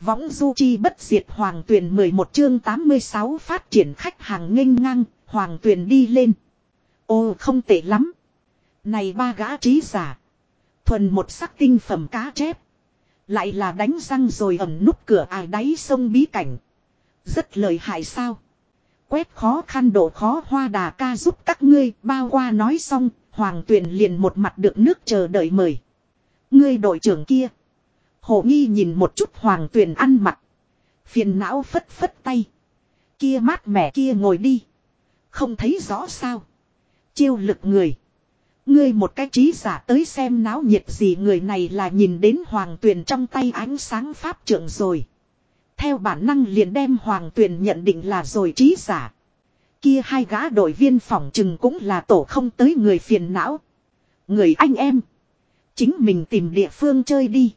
Võng du chi bất diệt hoàng tuyển 11 chương 86 phát triển khách hàng nghênh ngang, hoàng tuyển đi lên. Ô không tệ lắm. Này ba gã trí giả. Thuần một sắc tinh phẩm cá chép. Lại là đánh răng rồi ẩn nút cửa ai đáy sông bí cảnh. Rất lợi hại sao. Quét khó khăn độ khó hoa đà ca giúp các ngươi bao qua nói xong. Hoàng tuyển liền một mặt được nước chờ đợi mời. Ngươi đội trưởng kia. Hồ nghi nhìn một chút hoàng tuyển ăn mặc. Phiền não phất phất tay. Kia mát mẻ kia ngồi đi. Không thấy rõ sao. Chiêu lực người. Ngươi một cái trí giả tới xem náo nhiệt gì người này là nhìn đến hoàng tuyền trong tay ánh sáng pháp trưởng rồi. Theo bản năng liền đem hoàng tuyền nhận định là rồi trí giả. Kia hai gã đội viên phòng chừng cũng là tổ không tới người phiền não. Người anh em. Chính mình tìm địa phương chơi đi.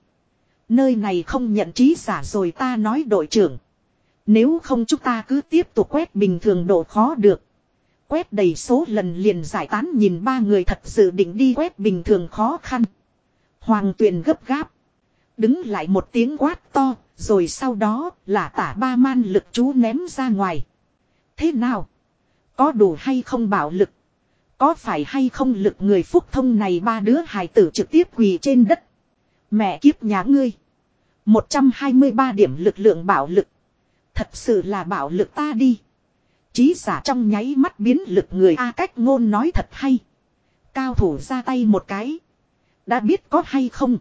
Nơi này không nhận trí giả rồi ta nói đội trưởng. Nếu không chúng ta cứ tiếp tục quét bình thường độ khó được. Quét đầy số lần liền giải tán nhìn ba người thật sự định đi quét bình thường khó khăn. Hoàng tuyền gấp gáp. Đứng lại một tiếng quát to, rồi sau đó là tả ba man lực chú ném ra ngoài. Thế nào? Có đủ hay không bảo lực? Có phải hay không lực người phúc thông này ba đứa hài tử trực tiếp quỳ trên đất? Mẹ kiếp nhà ngươi. 123 điểm lực lượng bảo lực. Thật sự là bảo lực ta đi. Chí giả trong nháy mắt biến lực người A cách ngôn nói thật hay. Cao thủ ra tay một cái. Đã biết có hay không.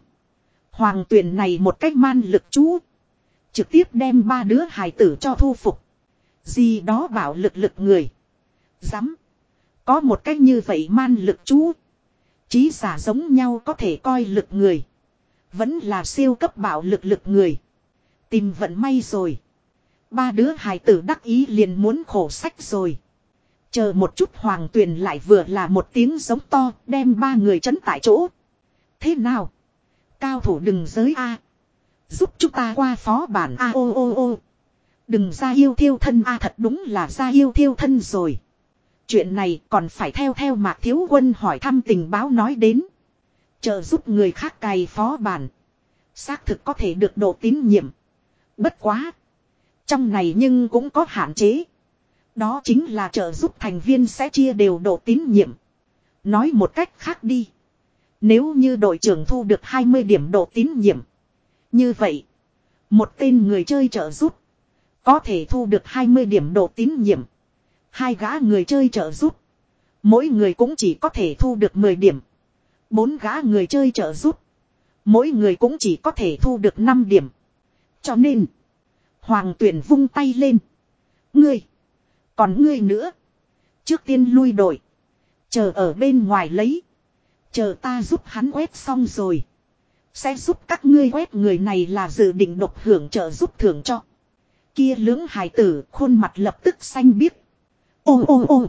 Hoàng tuyển này một cách man lực chú. Trực tiếp đem ba đứa hài tử cho thu phục. Gì đó bảo lực lực người. Dám. Có một cách như vậy man lực chú. Chí giả giống nhau có thể coi lực người. Vẫn là siêu cấp bảo lực lực người. Tìm vận may rồi. Ba đứa hài tử đắc ý liền muốn khổ sách rồi. Chờ một chút hoàng tuyền lại vừa là một tiếng giống to, đem ba người chấn tại chỗ. Thế nào? Cao thủ đừng giới A. Giúp chúng ta qua phó bản A ô ô ô. Đừng ra yêu thiêu thân A thật đúng là ra yêu thiêu thân rồi. Chuyện này còn phải theo theo mạc thiếu quân hỏi thăm tình báo nói đến. Chờ giúp người khác cày phó bản. Xác thực có thể được độ tín nhiệm. Bất quá. Trong này nhưng cũng có hạn chế. Đó chính là trợ giúp thành viên sẽ chia đều độ tín nhiệm. Nói một cách khác đi. Nếu như đội trưởng thu được 20 điểm độ tín nhiệm. Như vậy. Một tên người chơi trợ giúp. Có thể thu được 20 điểm độ tín nhiệm. Hai gã người chơi trợ giúp. Mỗi người cũng chỉ có thể thu được 10 điểm. Bốn gã người chơi trợ giúp. Mỗi người cũng chỉ có thể thu được 5 điểm. Cho nên. Hoàng tuyển vung tay lên. Ngươi. Còn ngươi nữa. Trước tiên lui đội. Chờ ở bên ngoài lấy. Chờ ta giúp hắn quét xong rồi. Sẽ giúp các ngươi quét người này là dự định độc hưởng trợ giúp thưởng cho. Kia lưỡng hải tử khuôn mặt lập tức xanh biếc. Ô ô ô.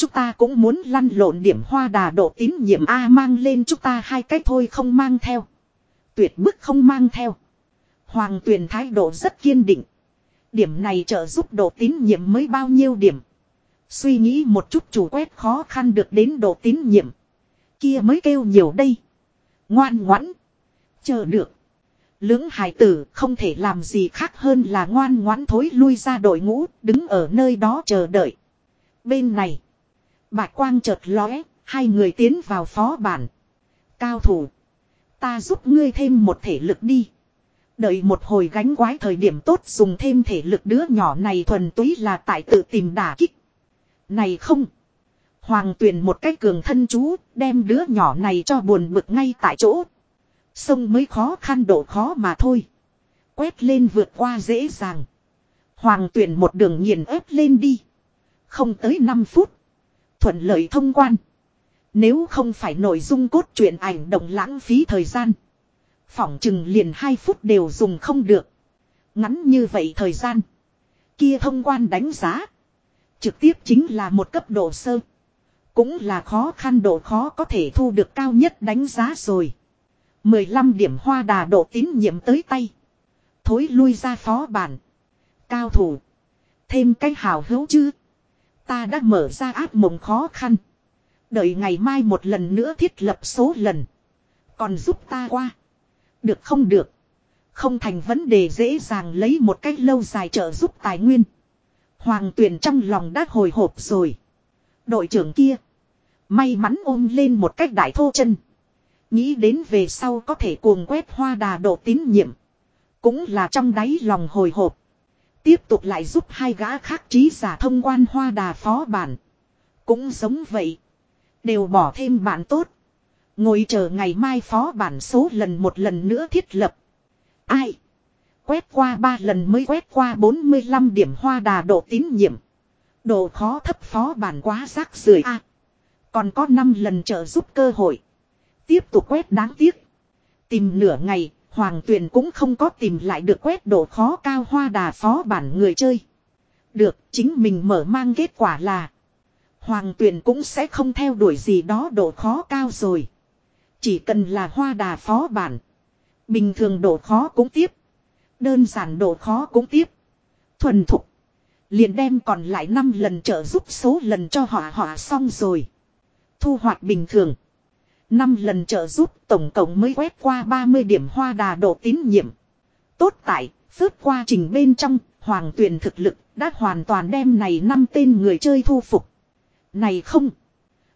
Chúng ta cũng muốn lăn lộn điểm hoa đà độ tín nhiệm A mang lên chúng ta hai cách thôi không mang theo. Tuyệt bức không mang theo. Hoàng tuyền thái độ rất kiên định. Điểm này trợ giúp độ tín nhiệm mới bao nhiêu điểm. Suy nghĩ một chút chủ quét khó khăn được đến độ tín nhiệm. Kia mới kêu nhiều đây. Ngoan ngoãn. Chờ được. Lưỡng hải tử không thể làm gì khác hơn là ngoan ngoãn thối lui ra đội ngũ, đứng ở nơi đó chờ đợi. Bên này. Bạch quang chợt lóe, hai người tiến vào phó bản. Cao thủ. Ta giúp ngươi thêm một thể lực đi. Đợi một hồi gánh quái thời điểm tốt dùng thêm thể lực đứa nhỏ này thuần túy là tại tự tìm đả kích. Này không. Hoàng tuyển một cách cường thân chú, đem đứa nhỏ này cho buồn bực ngay tại chỗ. Sông mới khó khăn độ khó mà thôi. Quét lên vượt qua dễ dàng. Hoàng tuyển một đường nghiền ép lên đi. Không tới 5 phút. Thuận lợi thông quan. Nếu không phải nội dung cốt truyện ảnh động lãng phí thời gian. Phỏng chừng liền 2 phút đều dùng không được. Ngắn như vậy thời gian. Kia thông quan đánh giá. Trực tiếp chính là một cấp độ sơ. Cũng là khó khăn độ khó có thể thu được cao nhất đánh giá rồi. 15 điểm hoa đà độ tín nhiệm tới tay. Thối lui ra phó bản. Cao thủ. Thêm cái hào hữu chứ. Ta đã mở ra áp mộng khó khăn. Đợi ngày mai một lần nữa thiết lập số lần. Còn giúp ta qua. Được không được. Không thành vấn đề dễ dàng lấy một cách lâu dài trợ giúp tài nguyên. Hoàng tuyển trong lòng đã hồi hộp rồi. Đội trưởng kia. May mắn ôm lên một cách đại thô chân. Nghĩ đến về sau có thể cuồng quét hoa đà độ tín nhiệm. Cũng là trong đáy lòng hồi hộp. Tiếp tục lại giúp hai gã khác trí giả thông quan hoa đà phó bản. Cũng giống vậy. Đều bỏ thêm bản tốt. Ngồi chờ ngày mai phó bản số lần một lần nữa thiết lập. Ai? Quét qua ba lần mới quét qua 45 điểm hoa đà độ tín nhiệm. Độ khó thấp phó bản quá rác rưởi a. còn có 5 lần trợ giúp cơ hội. Tiếp tục quét đáng tiếc. Tìm nửa ngày, Hoàng Tuyền cũng không có tìm lại được quét độ khó cao hoa đà phó bản người chơi. Được, chính mình mở mang kết quả là Hoàng Tuyền cũng sẽ không theo đuổi gì đó độ khó cao rồi. Chỉ cần là hoa đà phó bản. Bình thường độ khó cũng tiếp. Đơn giản độ khó cũng tiếp. Thuần thục. Liền đem còn lại 5 lần trợ giúp số lần cho họ họ xong rồi. Thu hoạch bình thường năm lần trợ giúp tổng cộng mới quét qua 30 điểm hoa đà độ tín nhiệm. Tốt tại, phước qua trình bên trong, hoàng tuyển thực lực đã hoàn toàn đem này năm tên người chơi thu phục. Này không!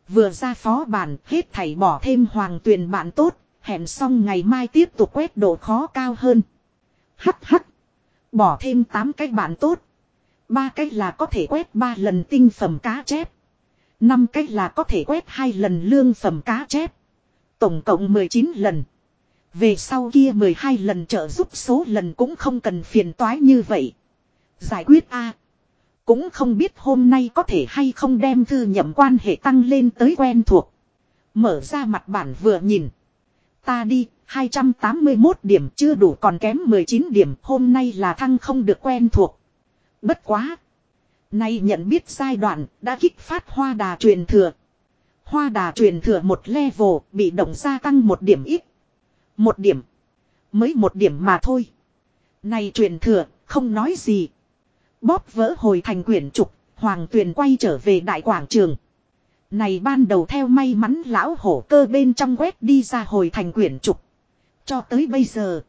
Vừa ra phó bản hết thảy bỏ thêm hoàng tuyển bạn tốt, hẹn xong ngày mai tiếp tục quét độ khó cao hơn. Hắc hắc! Bỏ thêm 8 cái bạn tốt. ba cách là có thể quét 3 lần tinh phẩm cá chép. năm cách là có thể quét hai lần lương phẩm cá chép. Tổng cộng 19 lần. Về sau kia 12 lần trợ giúp số lần cũng không cần phiền toái như vậy. Giải quyết A. Cũng không biết hôm nay có thể hay không đem thư nhậm quan hệ tăng lên tới quen thuộc. Mở ra mặt bản vừa nhìn. Ta đi, 281 điểm chưa đủ còn kém 19 điểm hôm nay là thăng không được quen thuộc. Bất quá. Nay nhận biết giai đoạn đã kích phát hoa đà truyền thừa Hoa đà truyền thừa một level bị động gia tăng một điểm ít. Một điểm. Mới một điểm mà thôi. Này truyền thừa, không nói gì. Bóp vỡ hồi thành quyển trục, hoàng tuyền quay trở về đại quảng trường. Này ban đầu theo may mắn lão hổ cơ bên trong quét đi ra hồi thành quyển trục. Cho tới bây giờ.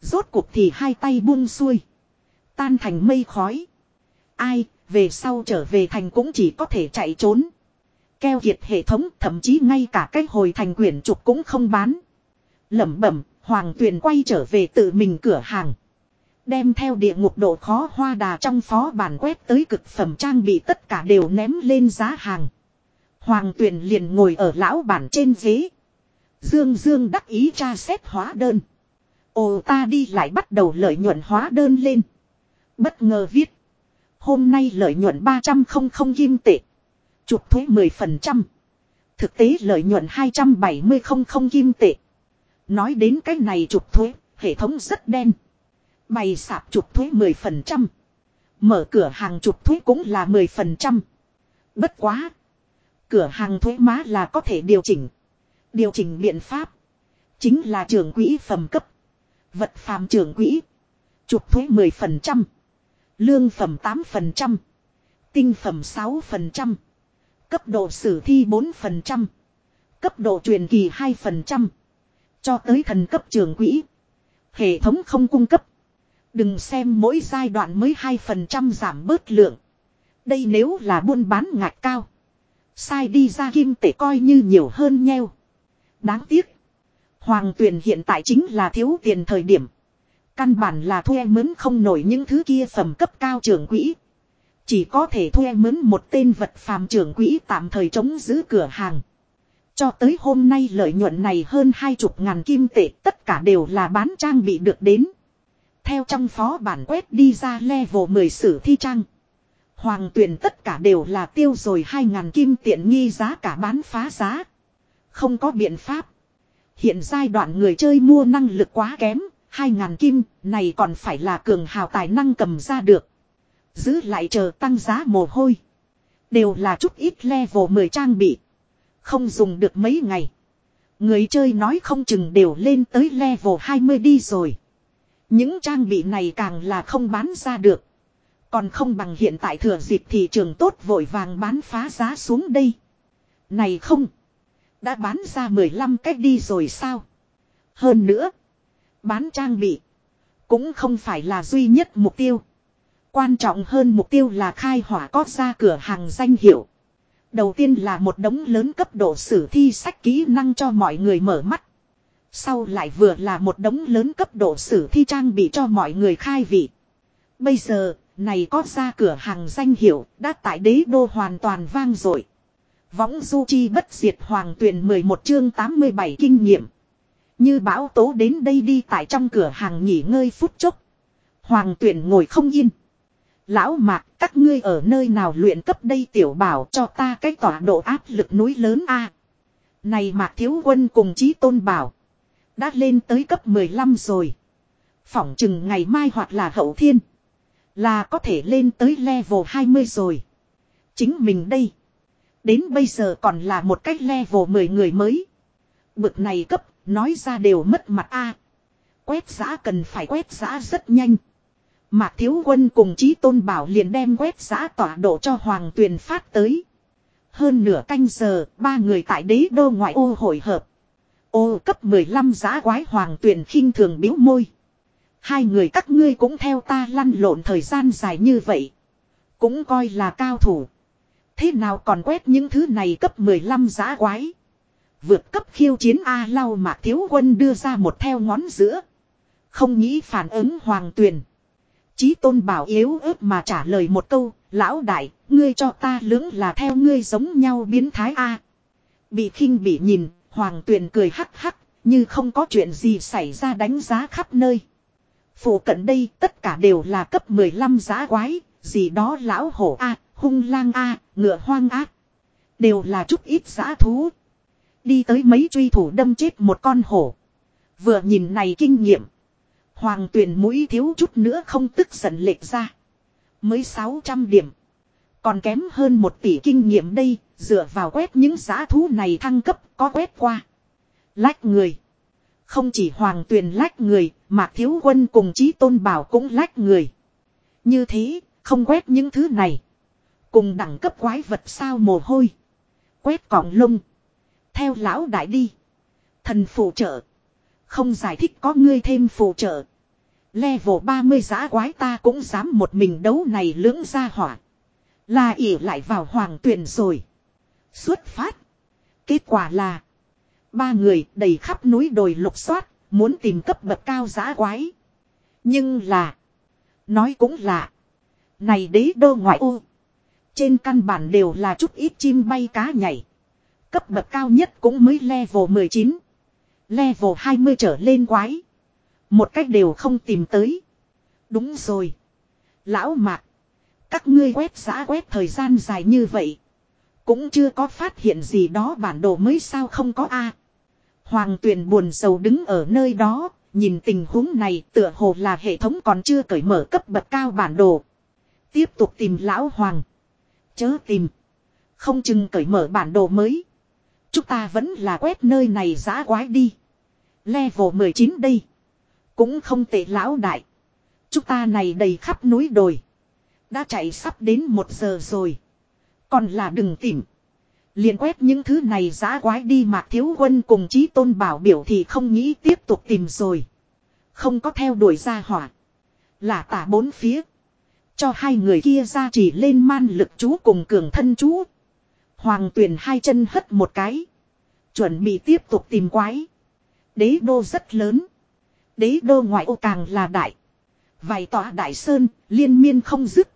Rốt cuộc thì hai tay buông xuôi. Tan thành mây khói. Ai, về sau trở về thành cũng chỉ có thể chạy trốn keo kiệt hệ thống thậm chí ngay cả cái hồi thành quyển trục cũng không bán. Lẩm bẩm, Hoàng Tuyền quay trở về tự mình cửa hàng. Đem theo địa ngục độ khó hoa đà trong phó bản quét tới cực phẩm trang bị tất cả đều ném lên giá hàng. Hoàng Tuyền liền ngồi ở lão bản trên ghế. Dương Dương đắc ý tra xét hóa đơn. Ồ ta đi lại bắt đầu lợi nhuận hóa đơn lên. Bất ngờ viết. Hôm nay lợi nhuận 300 không không kim tệ. Chụp thuế 10%. Thực tế lợi nhuận 270 không không kim tệ. Nói đến cái này chụp thuế, hệ thống rất đen. Bày sạp chụp thuế 10%. Mở cửa hàng chụp thuế cũng là 10%. Bất quá. Cửa hàng thuế má là có thể điều chỉnh. Điều chỉnh biện pháp. Chính là trưởng quỹ phẩm cấp. Vật phàm trưởng quỹ. Chụp thuế 10%. Lương phẩm 8%. Tinh phẩm 6%. Cấp độ sử thi 4%. Cấp độ truyền kỳ 2%. Cho tới thần cấp trường quỹ. Hệ thống không cung cấp. Đừng xem mỗi giai đoạn mới 2% giảm bớt lượng. Đây nếu là buôn bán ngạch cao. Sai đi ra kim tệ coi như nhiều hơn nheo. Đáng tiếc. Hoàng tuyển hiện tại chính là thiếu tiền thời điểm. Căn bản là thuê mướn không nổi những thứ kia phẩm cấp cao trưởng quỹ. Chỉ có thể thuê mướn một tên vật phàm trưởng quỹ tạm thời chống giữ cửa hàng. Cho tới hôm nay lợi nhuận này hơn hai chục ngàn kim tệ tất cả đều là bán trang bị được đến. Theo trong phó bản quét đi ra level 10 sử thi trang. Hoàng tuyển tất cả đều là tiêu rồi hai ngàn kim tiện nghi giá cả bán phá giá. Không có biện pháp. Hiện giai đoạn người chơi mua năng lực quá kém, hai ngàn kim này còn phải là cường hào tài năng cầm ra được. Giữ lại chờ tăng giá mồ hôi. Đều là chút ít level 10 trang bị. Không dùng được mấy ngày. Người chơi nói không chừng đều lên tới level 20 đi rồi. Những trang bị này càng là không bán ra được. Còn không bằng hiện tại thừa dịp thị trường tốt vội vàng bán phá giá xuống đây. Này không. Đã bán ra 15 cách đi rồi sao? Hơn nữa. Bán trang bị. cũng không phải là duy nhất mục tiêu. Quan trọng hơn mục tiêu là khai hỏa có ra cửa hàng danh hiệu. Đầu tiên là một đống lớn cấp độ sử thi sách kỹ năng cho mọi người mở mắt. Sau lại vừa là một đống lớn cấp độ sử thi trang bị cho mọi người khai vị. Bây giờ, này có ra cửa hàng danh hiệu, đã tại đế đô hoàn toàn vang rồi. Võng du chi bất diệt hoàng tuyển 11 chương 87 kinh nghiệm. Như bão tố đến đây đi tại trong cửa hàng nghỉ ngơi phút chốc. Hoàng tuyển ngồi không yên. Lão mạc, các ngươi ở nơi nào luyện cấp đây tiểu bảo cho ta cái tọa độ áp lực núi lớn a Này mạc thiếu quân cùng chí tôn bảo. Đã lên tới cấp 15 rồi. Phỏng chừng ngày mai hoặc là hậu thiên. Là có thể lên tới level 20 rồi. Chính mình đây. Đến bây giờ còn là một cách level 10 người mới. Bực này cấp, nói ra đều mất mặt a. Quét giã cần phải quét giã rất nhanh. Mạc Thiếu Quân cùng Chí Tôn Bảo liền đem quét giã tỏa độ cho Hoàng Tuyền phát tới. Hơn nửa canh giờ, ba người tại đế đô ngoại ô hội hợp. Ô cấp 15 giã quái Hoàng Tuyền khinh thường biếu môi. Hai người các ngươi cũng theo ta lăn lộn thời gian dài như vậy. Cũng coi là cao thủ. Thế nào còn quét những thứ này cấp 15 giã quái. Vượt cấp khiêu chiến A lau mạc thiếu quân đưa ra một theo ngón giữa. Không nghĩ phản ứng hoàng tuyền. Chí tôn bảo yếu ớt mà trả lời một câu. Lão đại, ngươi cho ta lưỡng là theo ngươi giống nhau biến thái A. Bị khinh bị nhìn, hoàng tuyền cười hắc hắc, như không có chuyện gì xảy ra đánh giá khắp nơi. Phủ cận đây tất cả đều là cấp 15 giá quái, gì đó lão hổ A, hung lang A, ngựa hoang A. Đều là chút ít giá thú. Đi tới mấy truy thủ đâm chết một con hổ. Vừa nhìn này kinh nghiệm. Hoàng tuyển mũi thiếu chút nữa không tức giận lệch ra. Mới 600 điểm. Còn kém hơn một tỷ kinh nghiệm đây, dựa vào quét những giá thú này thăng cấp có quét qua. Lách người. Không chỉ hoàng tuyền lách người, mà thiếu quân cùng chí tôn bảo cũng lách người. Như thế, không quét những thứ này. Cùng đẳng cấp quái vật sao mồ hôi. Quét cọng lông. Theo lão đại đi. Thần phụ trợ. Không giải thích có ngươi thêm phụ trợ. Level 30 giá quái ta cũng dám một mình đấu này lưỡng ra hỏa. Là ỉ lại vào hoàng tuyển rồi. Xuất phát. Kết quả là. Ba người đầy khắp núi đồi lục soát. Muốn tìm cấp bậc cao giá quái. Nhưng là. Nói cũng là. Này đế đô ngoại ô. Trên căn bản đều là chút ít chim bay cá nhảy. Cấp bậc cao nhất cũng mới level 19. Level 20 trở lên quái. Một cách đều không tìm tới. Đúng rồi. Lão mạc. Các ngươi quét giã quét thời gian dài như vậy. Cũng chưa có phát hiện gì đó bản đồ mới sao không có a Hoàng tuyền buồn sầu đứng ở nơi đó. Nhìn tình huống này tựa hồ là hệ thống còn chưa cởi mở cấp bậc cao bản đồ. Tiếp tục tìm lão hoàng. Chớ tìm. Không chừng cởi mở bản đồ mới. Chúng ta vẫn là quét nơi này giã quái đi. Level 19 đây. Cũng không tệ lão đại. Chúng ta này đầy khắp núi đồi. Đã chạy sắp đến một giờ rồi. Còn là đừng tìm. liền quét những thứ này giã quái đi mạc thiếu quân cùng chí tôn bảo biểu thì không nghĩ tiếp tục tìm rồi. Không có theo đuổi ra hỏa. Là tả bốn phía. Cho hai người kia ra chỉ lên man lực chú cùng cường thân chú. Hoàng tuyển hai chân hất một cái. Chuẩn bị tiếp tục tìm quái. Đế đô rất lớn. Đế đô ngoại ô càng là đại. Vài tòa đại sơn, liên miên không dứt.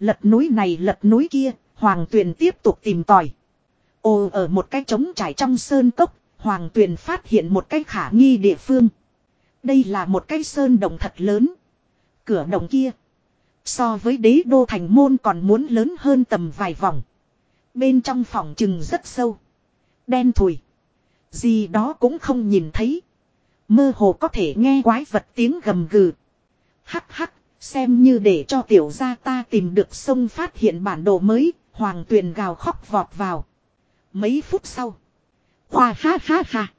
Lật núi này lật núi kia, hoàng tuyền tiếp tục tìm tòi. Ồ ở một cái trống trải trong sơn cốc, hoàng tuyền phát hiện một cái khả nghi địa phương. Đây là một cái sơn đồng thật lớn. Cửa đồng kia. So với đế đô thành môn còn muốn lớn hơn tầm vài vòng. Bên trong phòng chừng rất sâu. Đen thùi. Gì đó cũng không nhìn thấy. Mơ hồ có thể nghe quái vật tiếng gầm gừ. Hắc hắc, xem như để cho tiểu gia ta tìm được sông phát hiện bản đồ mới, hoàng tuyền gào khóc vọt vào. Mấy phút sau. Khoa ha ha ha.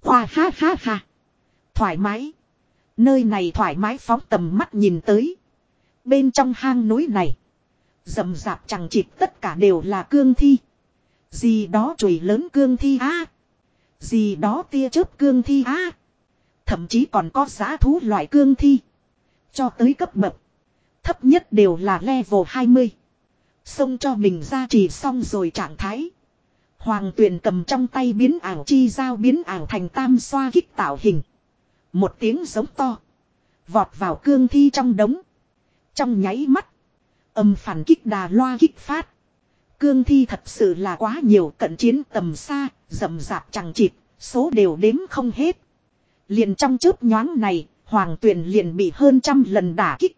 Khoa ha ha ha. Thoải mái. Nơi này thoải mái phóng tầm mắt nhìn tới. Bên trong hang núi này. Dầm dạp chẳng chịt tất cả đều là cương thi. Gì đó chùi lớn cương thi á. Gì đó tia chớp cương thi á. Thậm chí còn có giá thú loại cương thi. Cho tới cấp bậc. Thấp nhất đều là level 20. Xông cho mình ra trì xong rồi trạng thái. Hoàng tuyền cầm trong tay biến ảo chi dao biến ảo thành tam xoa kích tạo hình. Một tiếng giống to. Vọt vào cương thi trong đống. Trong nháy mắt. Âm phản kích đà loa kích phát. Cương thi thật sự là quá nhiều cận chiến tầm xa, rầm rạp chẳng chịt, số đều đếm không hết. Liền trong chớp nhoáng này, hoàng tuyền liền bị hơn trăm lần đả kích.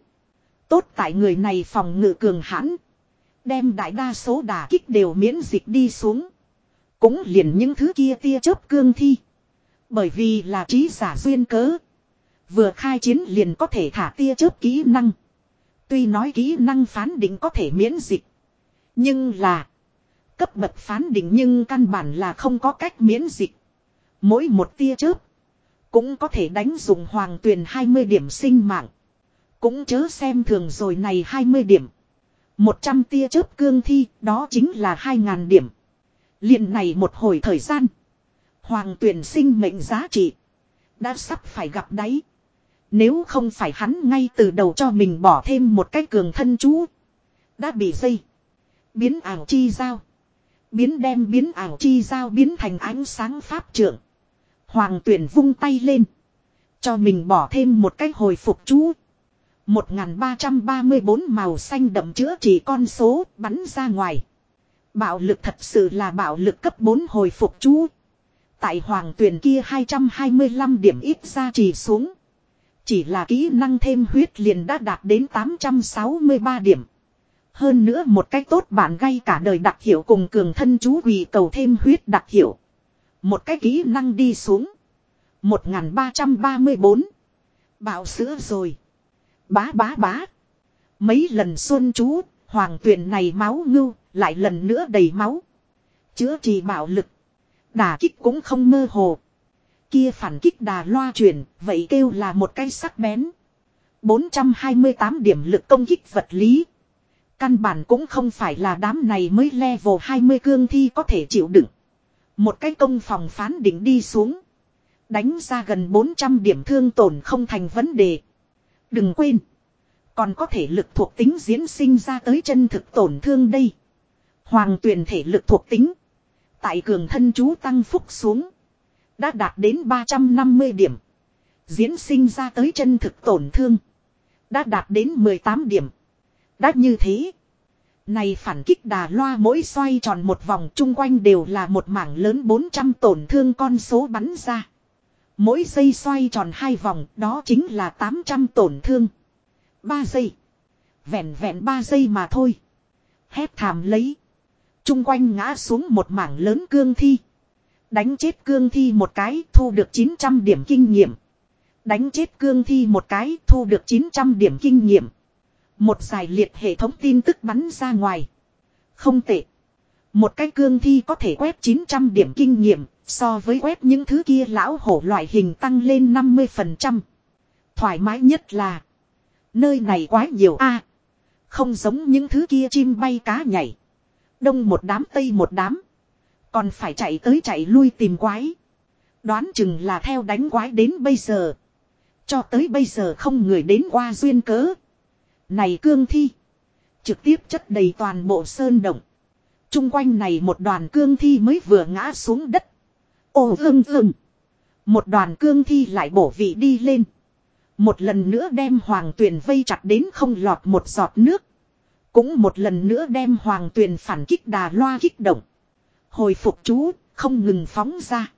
Tốt tại người này phòng ngự cường hãn. Đem đại đa số đả kích đều miễn dịch đi xuống. Cũng liền những thứ kia tia chớp cương thi. Bởi vì là trí giả duyên cớ. Vừa khai chiến liền có thể thả tia chớp kỹ năng. Tuy nói kỹ năng phán định có thể miễn dịch. Nhưng là. Cấp bậc phán định nhưng căn bản là không có cách miễn dịch. Mỗi một tia chớp. Cũng có thể đánh dùng hoàng tuyền 20 điểm sinh mạng. Cũng chớ xem thường rồi này 20 điểm. 100 tia chớp cương thi, đó chính là 2.000 điểm. liền này một hồi thời gian. Hoàng tuyển sinh mệnh giá trị. Đã sắp phải gặp đáy. Nếu không phải hắn ngay từ đầu cho mình bỏ thêm một cái cường thân chú. Đã bị dây. Biến ảo chi giao. Biến đem biến ảo chi giao biến thành ánh sáng pháp trưởng. Hoàng tuyển vung tay lên. Cho mình bỏ thêm một cái hồi phục chú. 1334 màu xanh đậm chữa chỉ con số bắn ra ngoài. Bạo lực thật sự là bạo lực cấp 4 hồi phục chú. Tại hoàng tuyển kia 225 điểm ít ra chỉ xuống. Chỉ là kỹ năng thêm huyết liền đã đạt đến 863 điểm. Hơn nữa một cách tốt bạn gây cả đời đặc hiệu cùng cường thân chú quỳ cầu thêm huyết đặc hiệu. Một cái kỹ năng đi xuống. 1334. Bạo sữa rồi. Bá bá bá. Mấy lần xuân chú, hoàng tuyển này máu ngưu, lại lần nữa đầy máu. Chữa trị bạo lực. Đà kích cũng không mơ hồ. Kia phản kích đà loa truyền, vậy kêu là một cái sắc bén. 428 điểm lực công kích vật lý. Căn bản cũng không phải là đám này mới level 20 cương thi có thể chịu đựng. Một cái công phòng phán định đi xuống. Đánh ra gần 400 điểm thương tổn không thành vấn đề. Đừng quên. Còn có thể lực thuộc tính diễn sinh ra tới chân thực tổn thương đây. Hoàng tuyển thể lực thuộc tính. Tại cường thân chú tăng phúc xuống. Đã đạt đến 350 điểm. Diễn sinh ra tới chân thực tổn thương. Đã đạt đến 18 điểm. Đã như thế. Này phản kích đà loa mỗi xoay tròn một vòng chung quanh đều là một mảng lớn 400 tổn thương con số bắn ra. Mỗi giây xoay tròn hai vòng, đó chính là 800 tổn thương. 3 giây. Vẹn vẹn 3 giây mà thôi. Hét thảm lấy. Trung quanh ngã xuống một mảng lớn cương thi. Đánh chết cương thi một cái, thu được 900 điểm kinh nghiệm. Đánh chết cương thi một cái, thu được 900 điểm kinh nghiệm. Một giải liệt hệ thống tin tức bắn ra ngoài. Không tệ. Một cái cương thi có thể quét 900 điểm kinh nghiệm, so với quét những thứ kia lão hổ loại hình tăng lên 50%. Thoải mái nhất là, nơi này quá nhiều a Không giống những thứ kia chim bay cá nhảy. Đông một đám tây một đám. Còn phải chạy tới chạy lui tìm quái. Đoán chừng là theo đánh quái đến bây giờ. Cho tới bây giờ không người đến qua duyên cớ. Này cương thi. Trực tiếp chất đầy toàn bộ sơn động. Trung quanh này một đoàn cương thi mới vừa ngã xuống đất. Ồ ưng ưng. Một đoàn cương thi lại bổ vị đi lên. Một lần nữa đem hoàng tuyền vây chặt đến không lọt một giọt nước. Cũng một lần nữa đem hoàng tuyền phản kích đà loa kích động. Hồi phục chú, không ngừng phóng ra.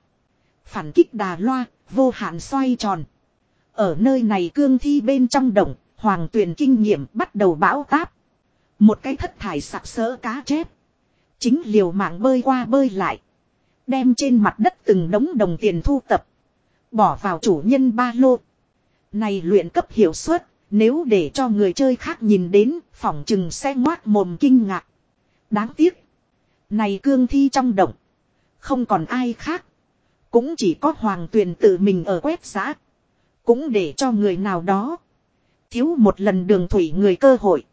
Phản kích đà loa, vô hạn xoay tròn. Ở nơi này cương thi bên trong động, hoàng tuyền kinh nghiệm bắt đầu bão táp. Một cái thất thải sặc sỡ cá chép. Chính liều mạng bơi qua bơi lại. Đem trên mặt đất từng đống đồng tiền thu tập. Bỏ vào chủ nhân ba lô. Này luyện cấp hiệu suất, nếu để cho người chơi khác nhìn đến, phỏng chừng sẽ ngoát mồm kinh ngạc. Đáng tiếc. Này cương thi trong động. Không còn ai khác. Cũng chỉ có hoàng tuyền tự mình ở quét giã. Cũng để cho người nào đó. Thiếu một lần đường thủy người cơ hội.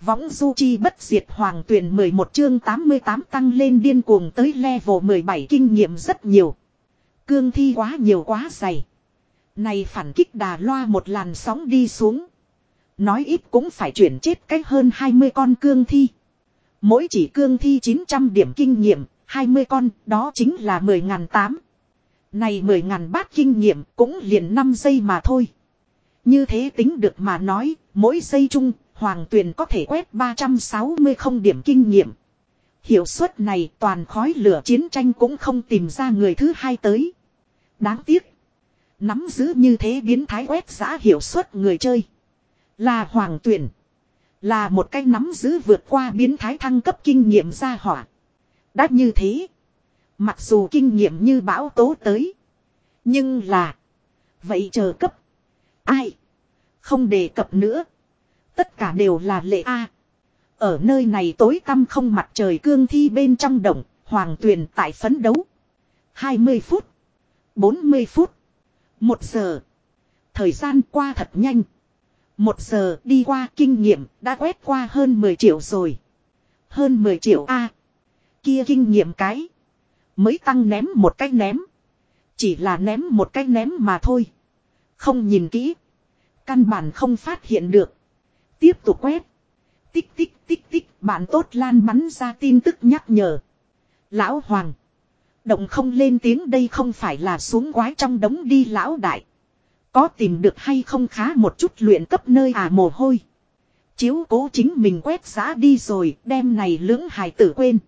Võng du chi bất diệt hoàng tuyển 11 chương 88 tăng lên điên cuồng tới level 17 kinh nghiệm rất nhiều. Cương thi quá nhiều quá dày. Này phản kích đà loa một làn sóng đi xuống. Nói ít cũng phải chuyển chết cách hơn 20 con cương thi. Mỗi chỉ cương thi 900 điểm kinh nghiệm, 20 con, đó chính là 10.008. Này 10.000 bát kinh nghiệm cũng liền 5 giây mà thôi. Như thế tính được mà nói, mỗi giây chung, hoàng tuyền có thể quét 360 không điểm kinh nghiệm. Hiệu suất này toàn khói lửa chiến tranh cũng không tìm ra người thứ hai tới. Đáng tiếc. Nắm giữ như thế biến thái quét giã hiệu suất người chơi. Là hoàng Tuyền Là một cái nắm giữ vượt qua biến thái thăng cấp kinh nghiệm ra hỏa. Đã như thế. Mặc dù kinh nghiệm như bão tố tới. Nhưng là. Vậy chờ cấp. Ai. Không đề cập nữa. Tất cả đều là lệ A. Ở nơi này tối tăm không mặt trời cương thi bên trong đồng, Hoàng tuyền tại phấn đấu. 20 phút. 40 phút. Một giờ. Thời gian qua thật nhanh. Một giờ đi qua kinh nghiệm đã quét qua hơn 10 triệu rồi. Hơn 10 triệu A. kia kinh nghiệm cái. Mới tăng ném một cái ném. Chỉ là ném một cái ném mà thôi. Không nhìn kỹ. Căn bản không phát hiện được. Tiếp tục quét. Tích tích tích tích, bạn tốt lan bắn ra tin tức nhắc nhở. Lão Hoàng. Động không lên tiếng đây không phải là xuống quái trong đống đi lão đại. Có tìm được hay không khá một chút luyện cấp nơi à mồ hôi. Chiếu cố chính mình quét giá đi rồi, đem này lưỡng hài tử quên.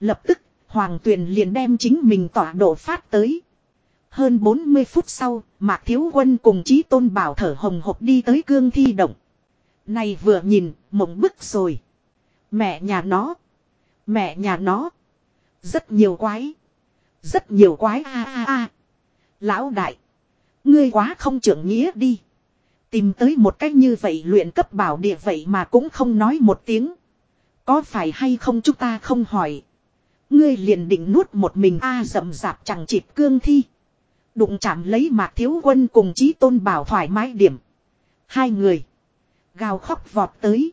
Lập tức, Hoàng Tuyền liền đem chính mình tỏa độ phát tới. Hơn 40 phút sau, Mạc Thiếu Quân cùng Chí Tôn Bảo thở hồng hộc đi tới cương thi động. Này vừa nhìn, mộng bức rồi. Mẹ nhà nó. Mẹ nhà nó. Rất nhiều quái. Rất nhiều quái a a a. Lão đại. Ngươi quá không trưởng nghĩa đi. Tìm tới một cách như vậy luyện cấp bảo địa vậy mà cũng không nói một tiếng. Có phải hay không chúng ta không hỏi. Ngươi liền định nuốt một mình a à, rậm rạp chẳng chịp cương thi. Đụng chạm lấy mạc thiếu quân cùng chí tôn bảo thoải mái điểm. Hai người. Gào khóc vọt tới.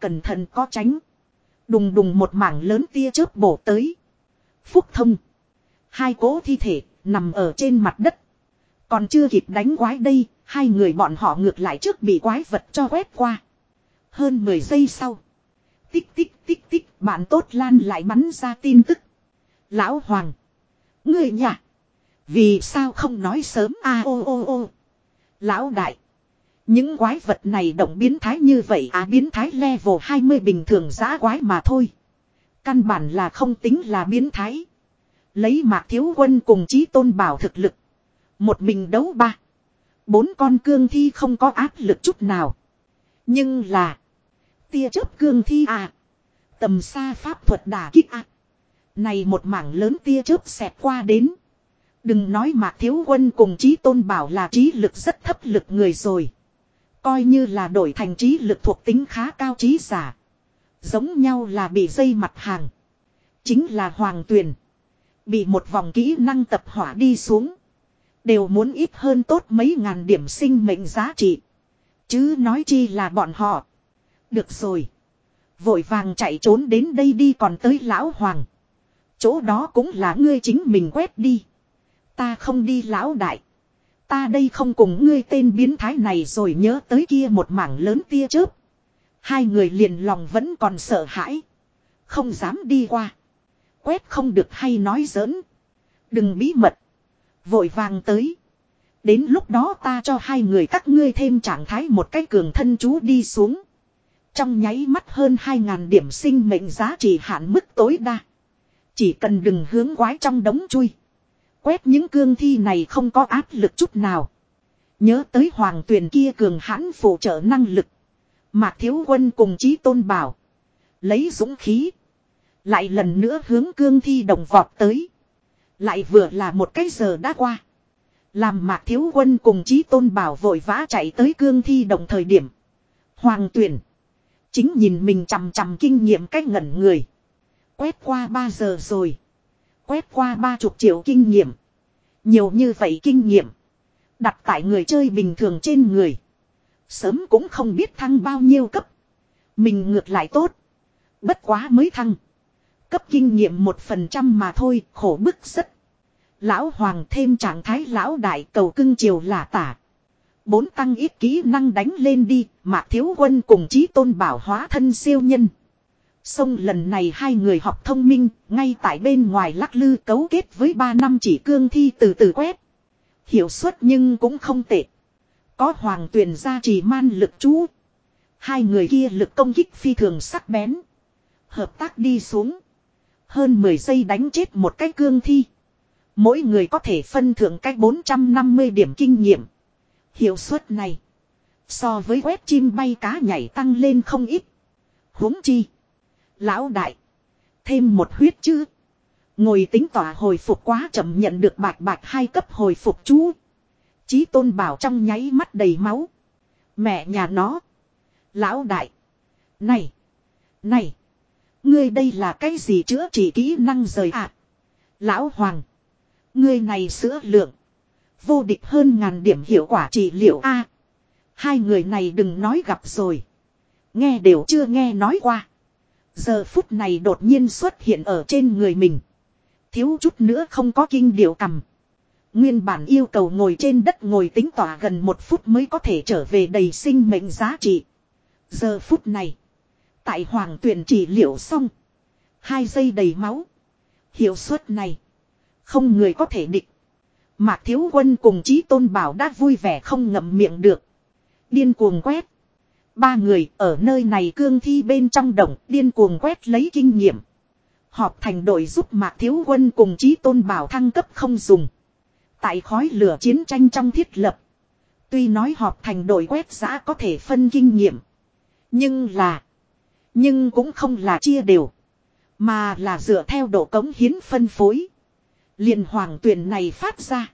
Cẩn thận có tránh. Đùng đùng một mảng lớn tia chớp bổ tới. Phúc thông. Hai cố thi thể nằm ở trên mặt đất. Còn chưa kịp đánh quái đây, hai người bọn họ ngược lại trước bị quái vật cho quét qua. Hơn 10 giây sau. Tích tích tích tích, bạn tốt lan lại bắn ra tin tức. Lão Hoàng. Người nhà. Vì sao không nói sớm a, ô ô ô. Lão đại. Những quái vật này động biến thái như vậy à biến thái level 20 bình thường giã quái mà thôi. Căn bản là không tính là biến thái. Lấy mạc thiếu quân cùng chí tôn bảo thực lực. Một mình đấu ba. Bốn con cương thi không có áp lực chút nào. Nhưng là. Tia chớp cương thi à. Tầm xa pháp thuật đả kích à. Này một mảng lớn tia chớp xẹt qua đến. Đừng nói mạc thiếu quân cùng trí tôn bảo là trí lực rất thấp lực người rồi. Coi như là đổi thành trí lực thuộc tính khá cao trí giả. Giống nhau là bị dây mặt hàng. Chính là hoàng tuyền. Bị một vòng kỹ năng tập hỏa đi xuống. Đều muốn ít hơn tốt mấy ngàn điểm sinh mệnh giá trị. Chứ nói chi là bọn họ. Được rồi. Vội vàng chạy trốn đến đây đi còn tới lão hoàng. Chỗ đó cũng là ngươi chính mình quét đi. Ta không đi lão đại. Ta đây không cùng ngươi tên biến thái này rồi nhớ tới kia một mảng lớn tia chớp. Hai người liền lòng vẫn còn sợ hãi. Không dám đi qua. Quét không được hay nói giỡn. Đừng bí mật. Vội vàng tới. Đến lúc đó ta cho hai người các ngươi thêm trạng thái một cái cường thân chú đi xuống. Trong nháy mắt hơn 2.000 điểm sinh mệnh giá trị hạn mức tối đa. Chỉ cần đừng hướng quái trong đống chui. Quét những cương thi này không có áp lực chút nào. Nhớ tới hoàng tuyển kia cường hãn phụ trợ năng lực. Mạc thiếu quân cùng chí tôn bảo. Lấy dũng khí. Lại lần nữa hướng cương thi đồng vọt tới. Lại vừa là một cái giờ đã qua. Làm mạc thiếu quân cùng chí tôn bảo vội vã chạy tới cương thi đồng thời điểm. Hoàng tuyển. Chính nhìn mình chằm chằm kinh nghiệm cách ngẩn người. Quét qua 3 giờ rồi. Quét qua ba chục triệu kinh nghiệm. Nhiều như vậy kinh nghiệm. Đặt tại người chơi bình thường trên người. Sớm cũng không biết thăng bao nhiêu cấp. Mình ngược lại tốt. Bất quá mới thăng. Cấp kinh nghiệm một phần trăm mà thôi, khổ bức rất. Lão Hoàng thêm trạng thái lão đại cầu cưng chiều là tả. Bốn tăng ít kỹ năng đánh lên đi, mà Thiếu Quân cùng chí tôn bảo hóa thân siêu nhân. Xong lần này hai người học thông minh, ngay tại bên ngoài lắc lư cấu kết với ba năm chỉ cương thi từ từ quét. Hiệu suất nhưng cũng không tệ. Có hoàng tuyển gia trì man lực chú. Hai người kia lực công kích phi thường sắc bén. Hợp tác đi xuống. Hơn 10 giây đánh chết một cái cương thi. Mỗi người có thể phân thưởng cách 450 điểm kinh nghiệm. Hiệu suất này. So với quét chim bay cá nhảy tăng lên không ít. huống chi. Lão đại. Thêm một huyết chứ. Ngồi tính tỏa hồi phục quá chậm nhận được bạch bạch hai cấp hồi phục chú. Chí tôn bảo trong nháy mắt đầy máu. Mẹ nhà nó. Lão đại. Này. Này. Ngươi đây là cái gì chữa trị kỹ năng rời ạ? À? Lão Hoàng. Ngươi này sữa lượng. Vô địch hơn ngàn điểm hiệu quả trị liệu A. hai người này đừng nói gặp rồi. Nghe đều chưa nghe nói qua. Giờ phút này đột nhiên xuất hiện ở trên người mình. Thiếu chút nữa không có kinh điệu cầm. Nguyên bản yêu cầu ngồi trên đất ngồi tính tỏa gần một phút mới có thể trở về đầy sinh mệnh giá trị. Giờ phút này. Tại hoàng tuyển trị liệu xong. Hai giây đầy máu. Hiệu suất này. Không người có thể địch. Mạc Thiếu Quân cùng Chí Tôn Bảo đã vui vẻ không ngậm miệng được. Điên cuồng quét. Ba người ở nơi này cương thi bên trong đồng điên cuồng quét lấy kinh nghiệm. Họp thành đội giúp Mạc Thiếu Quân cùng Chí Tôn Bảo thăng cấp không dùng. Tại khói lửa chiến tranh trong thiết lập. Tuy nói họp thành đội quét giã có thể phân kinh nghiệm. Nhưng là. Nhưng cũng không là chia đều. Mà là dựa theo độ cống hiến phân phối. liền hoàng tuyển này phát ra.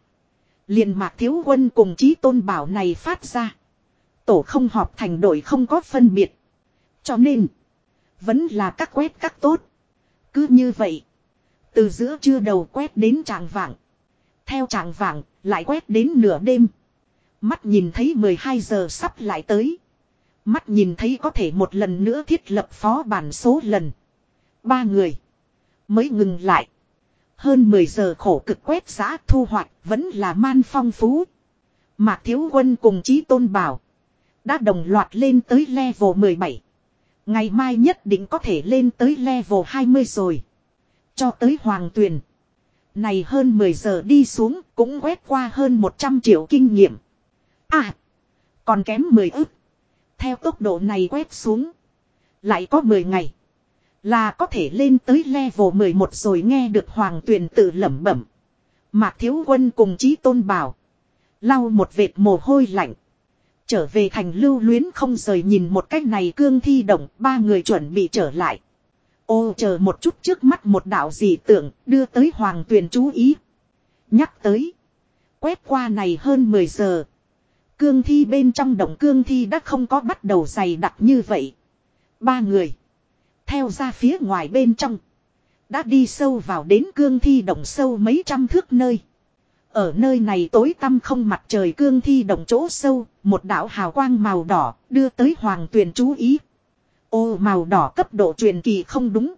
liền mạc thiếu quân cùng chí tôn bảo này phát ra. Tổ không họp thành đội không có phân biệt. Cho nên. Vẫn là các quét các tốt. Cứ như vậy. Từ giữa trưa đầu quét đến tràng vạng. Theo tràng vạng, lại quét đến nửa đêm. Mắt nhìn thấy 12 giờ sắp lại tới. Mắt nhìn thấy có thể một lần nữa thiết lập phó bản số lần. Ba người. Mới ngừng lại. Hơn 10 giờ khổ cực quét giã thu hoạch vẫn là man phong phú. Mạc Thiếu Quân cùng Chí Tôn Bảo. Đã đồng loạt lên tới level 17. Ngày mai nhất định có thể lên tới level 20 rồi. Cho tới Hoàng Tuyền. Này hơn 10 giờ đi xuống cũng quét qua hơn 100 triệu kinh nghiệm. À. Còn kém 10 ức. Theo tốc độ này quét xuống. Lại có 10 ngày. Là có thể lên tới level 11 rồi nghe được Hoàng Tuyền tự lẩm bẩm. Mạc Thiếu Quân cùng Chí Tôn Bảo. Lau một vệt mồ hôi lạnh. Trở về thành lưu luyến không rời nhìn một cách này cương thi động. Ba người chuẩn bị trở lại. Ô, chờ một chút trước mắt một đạo dị tượng, đưa tới Hoàng Tuyền chú ý. Nhắc tới. Quét qua này hơn 10 giờ. Cương thi bên trong động cương thi đã không có bắt đầu dày đặc như vậy. Ba người. Theo ra phía ngoài bên trong. Đã đi sâu vào đến cương thi động sâu mấy trăm thước nơi. Ở nơi này tối tăm không mặt trời cương thi động chỗ sâu, một đạo hào quang màu đỏ đưa tới hoàng tuyền chú ý. Ô màu đỏ cấp độ truyền kỳ không đúng.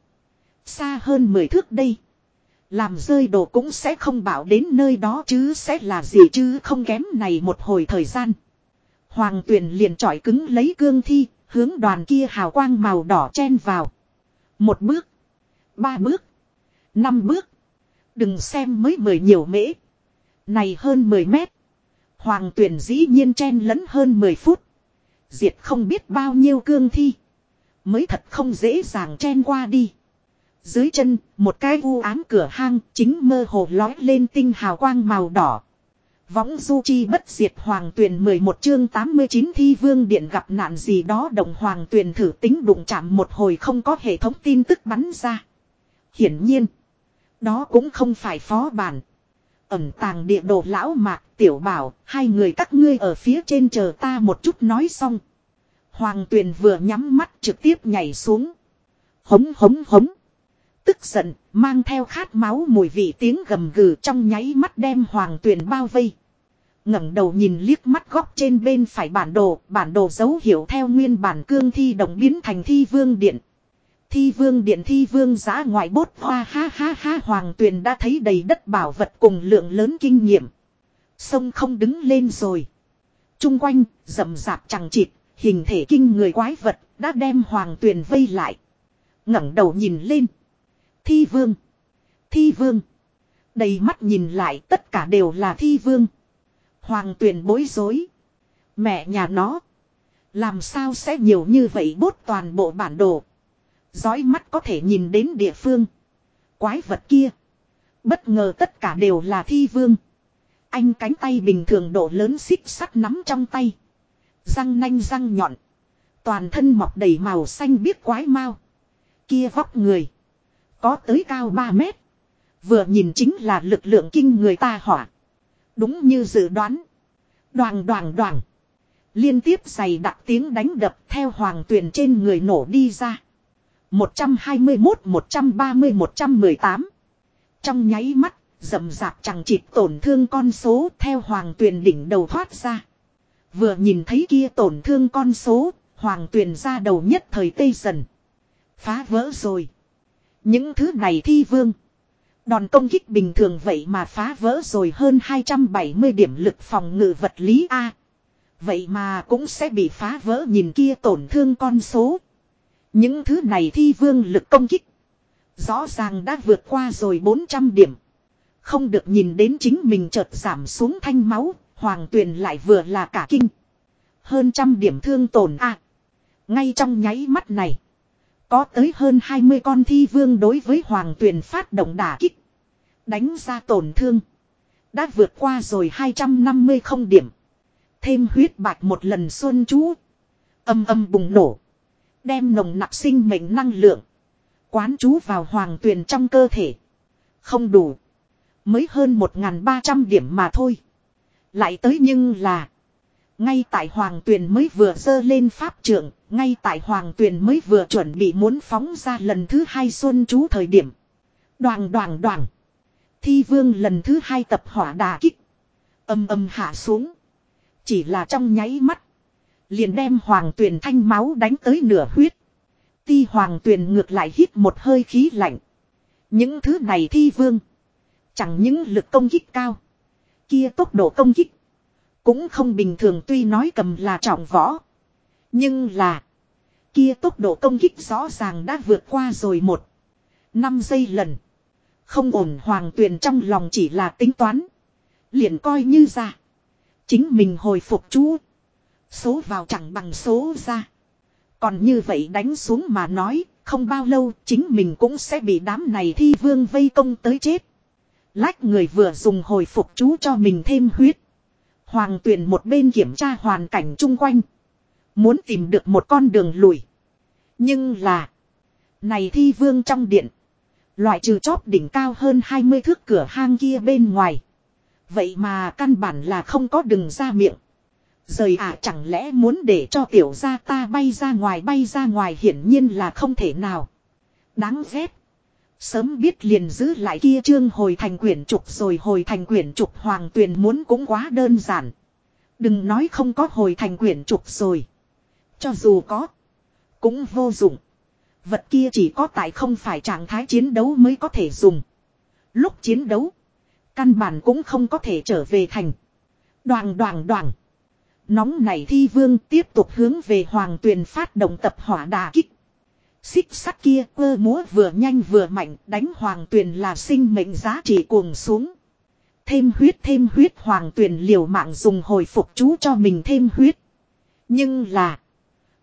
Xa hơn 10 thước đây. Làm rơi đồ cũng sẽ không bảo đến nơi đó chứ sẽ là gì chứ không kém này một hồi thời gian. Hoàng tuyển liền trọi cứng lấy cương thi, hướng đoàn kia hào quang màu đỏ chen vào. Một bước, ba bước, năm bước. Đừng xem mới mười nhiều mễ. Này hơn 10 mét. Hoàng tuyển dĩ nhiên chen lẫn hơn 10 phút. Diệt không biết bao nhiêu cương thi. Mới thật không dễ dàng chen qua đi. Dưới chân, một cái u ám cửa hang chính mơ hồ lói lên tinh hào quang màu đỏ. Võng du chi bất diệt hoàng tuyền 11 chương 89 thi vương điện gặp nạn gì đó đồng hoàng tuyền thử tính đụng chạm một hồi không có hệ thống tin tức bắn ra. Hiển nhiên, đó cũng không phải phó bản. Ẩm tàng địa đồ lão mạc tiểu bảo, hai người các ngươi ở phía trên chờ ta một chút nói xong. Hoàng tuyền vừa nhắm mắt trực tiếp nhảy xuống. Hống hống hống. Tức giận, mang theo khát máu mùi vị tiếng gầm gừ trong nháy mắt đem hoàng tuyền bao vây. ngẩng đầu nhìn liếc mắt góc trên bên phải bản đồ, bản đồ dấu hiệu theo nguyên bản cương thi động biến thành thi vương điện. Thi vương điện thi vương giã ngoại bốt hoa ha ha ha hoàng tuyền đã thấy đầy đất bảo vật cùng lượng lớn kinh nghiệm. Sông không đứng lên rồi. Trung quanh, rậm rạp chẳng chịt, hình thể kinh người quái vật, đã đem hoàng tuyền vây lại. ngẩng đầu nhìn lên. Thi vương. Thi vương. Đầy mắt nhìn lại tất cả đều là thi vương. Hoàng tuyền bối rối. Mẹ nhà nó. Làm sao sẽ nhiều như vậy bốt toàn bộ bản đồ. Dõi mắt có thể nhìn đến địa phương. Quái vật kia. Bất ngờ tất cả đều là thi vương. Anh cánh tay bình thường độ lớn xích sắt nắm trong tay. Răng nanh răng nhọn. Toàn thân mọc đầy màu xanh biếc quái mau. Kia vóc người. Có tới cao 3 mét. Vừa nhìn chính là lực lượng kinh người ta hỏa. Đúng như dự đoán. Đoàn đoàn đoàn. Liên tiếp giày đặc tiếng đánh đập theo hoàng tuyền trên người nổ đi ra. 121, 130, 118. Trong nháy mắt, rầm rạp chẳng chịt tổn thương con số theo hoàng tuyền đỉnh đầu thoát ra. Vừa nhìn thấy kia tổn thương con số, hoàng tuyền ra đầu nhất thời tây dần. Phá vỡ rồi. Những thứ này thi vương. Đòn công kích bình thường vậy mà phá vỡ rồi hơn 270 điểm lực phòng ngự vật lý A. Vậy mà cũng sẽ bị phá vỡ nhìn kia tổn thương con số. Những thứ này thi vương lực công kích. Rõ ràng đã vượt qua rồi 400 điểm. Không được nhìn đến chính mình chợt giảm xuống thanh máu, hoàng tuyền lại vừa là cả kinh. Hơn trăm điểm thương tổn a Ngay trong nháy mắt này. Có tới hơn 20 con thi vương đối với hoàng tuyền phát động đả kích. Đánh ra tổn thương. Đã vượt qua rồi 250 không điểm. Thêm huyết bạch một lần xuân chú. Âm âm bùng nổ. Đem nồng nặc sinh mệnh năng lượng. Quán chú vào hoàng tuyền trong cơ thể. Không đủ. Mới hơn 1.300 điểm mà thôi. Lại tới nhưng là. Ngay tại hoàng tuyền mới vừa dơ lên pháp trưởng. Ngay tại hoàng tuyền mới vừa chuẩn bị muốn phóng ra lần thứ hai xuân chú thời điểm. Đoàn đoàn đoàn. Thi vương lần thứ hai tập hỏa đà kích. Âm âm hạ xuống. Chỉ là trong nháy mắt. Liền đem hoàng tuyền thanh máu đánh tới nửa huyết. Ti hoàng tuyền ngược lại hít một hơi khí lạnh. Những thứ này thi vương. Chẳng những lực công kích cao. Kia tốc độ công kích. Cũng không bình thường tuy nói cầm là trọng võ. Nhưng là. Kia tốc độ công kích rõ ràng đã vượt qua rồi một. Năm giây lần. Không ổn hoàng tuyền trong lòng chỉ là tính toán. Liền coi như ra. Chính mình hồi phục chú. Số vào chẳng bằng số ra. Còn như vậy đánh xuống mà nói, không bao lâu chính mình cũng sẽ bị đám này thi vương vây công tới chết. Lách người vừa dùng hồi phục chú cho mình thêm huyết. Hoàng tuyển một bên kiểm tra hoàn cảnh chung quanh. Muốn tìm được một con đường lùi. Nhưng là. Này thi vương trong điện. Loại trừ chóp đỉnh cao hơn 20 thước cửa hang kia bên ngoài. Vậy mà căn bản là không có đường ra miệng. Rời à chẳng lẽ muốn để cho tiểu gia ta bay ra ngoài, bay ra ngoài hiển nhiên là không thể nào. Đáng ghét. Sớm biết liền giữ lại kia trương hồi thành quyển trục rồi hồi thành quyển trục hoàng tuyền muốn cũng quá đơn giản. Đừng nói không có hồi thành quyển trục rồi. Cho dù có. Cũng vô dụng. Vật kia chỉ có tại không phải trạng thái chiến đấu mới có thể dùng. Lúc chiến đấu. Căn bản cũng không có thể trở về thành. Đoàn đoàn đoàn. Nóng này thi vương tiếp tục hướng về hoàng tuyền phát động tập hỏa đà kích. Xích sắt kia cơ múa vừa nhanh vừa mạnh, đánh hoàng tuyền là sinh mệnh giá trị cuồng xuống. Thêm huyết thêm huyết, hoàng tuyền liều mạng dùng hồi phục chú cho mình thêm huyết. Nhưng là.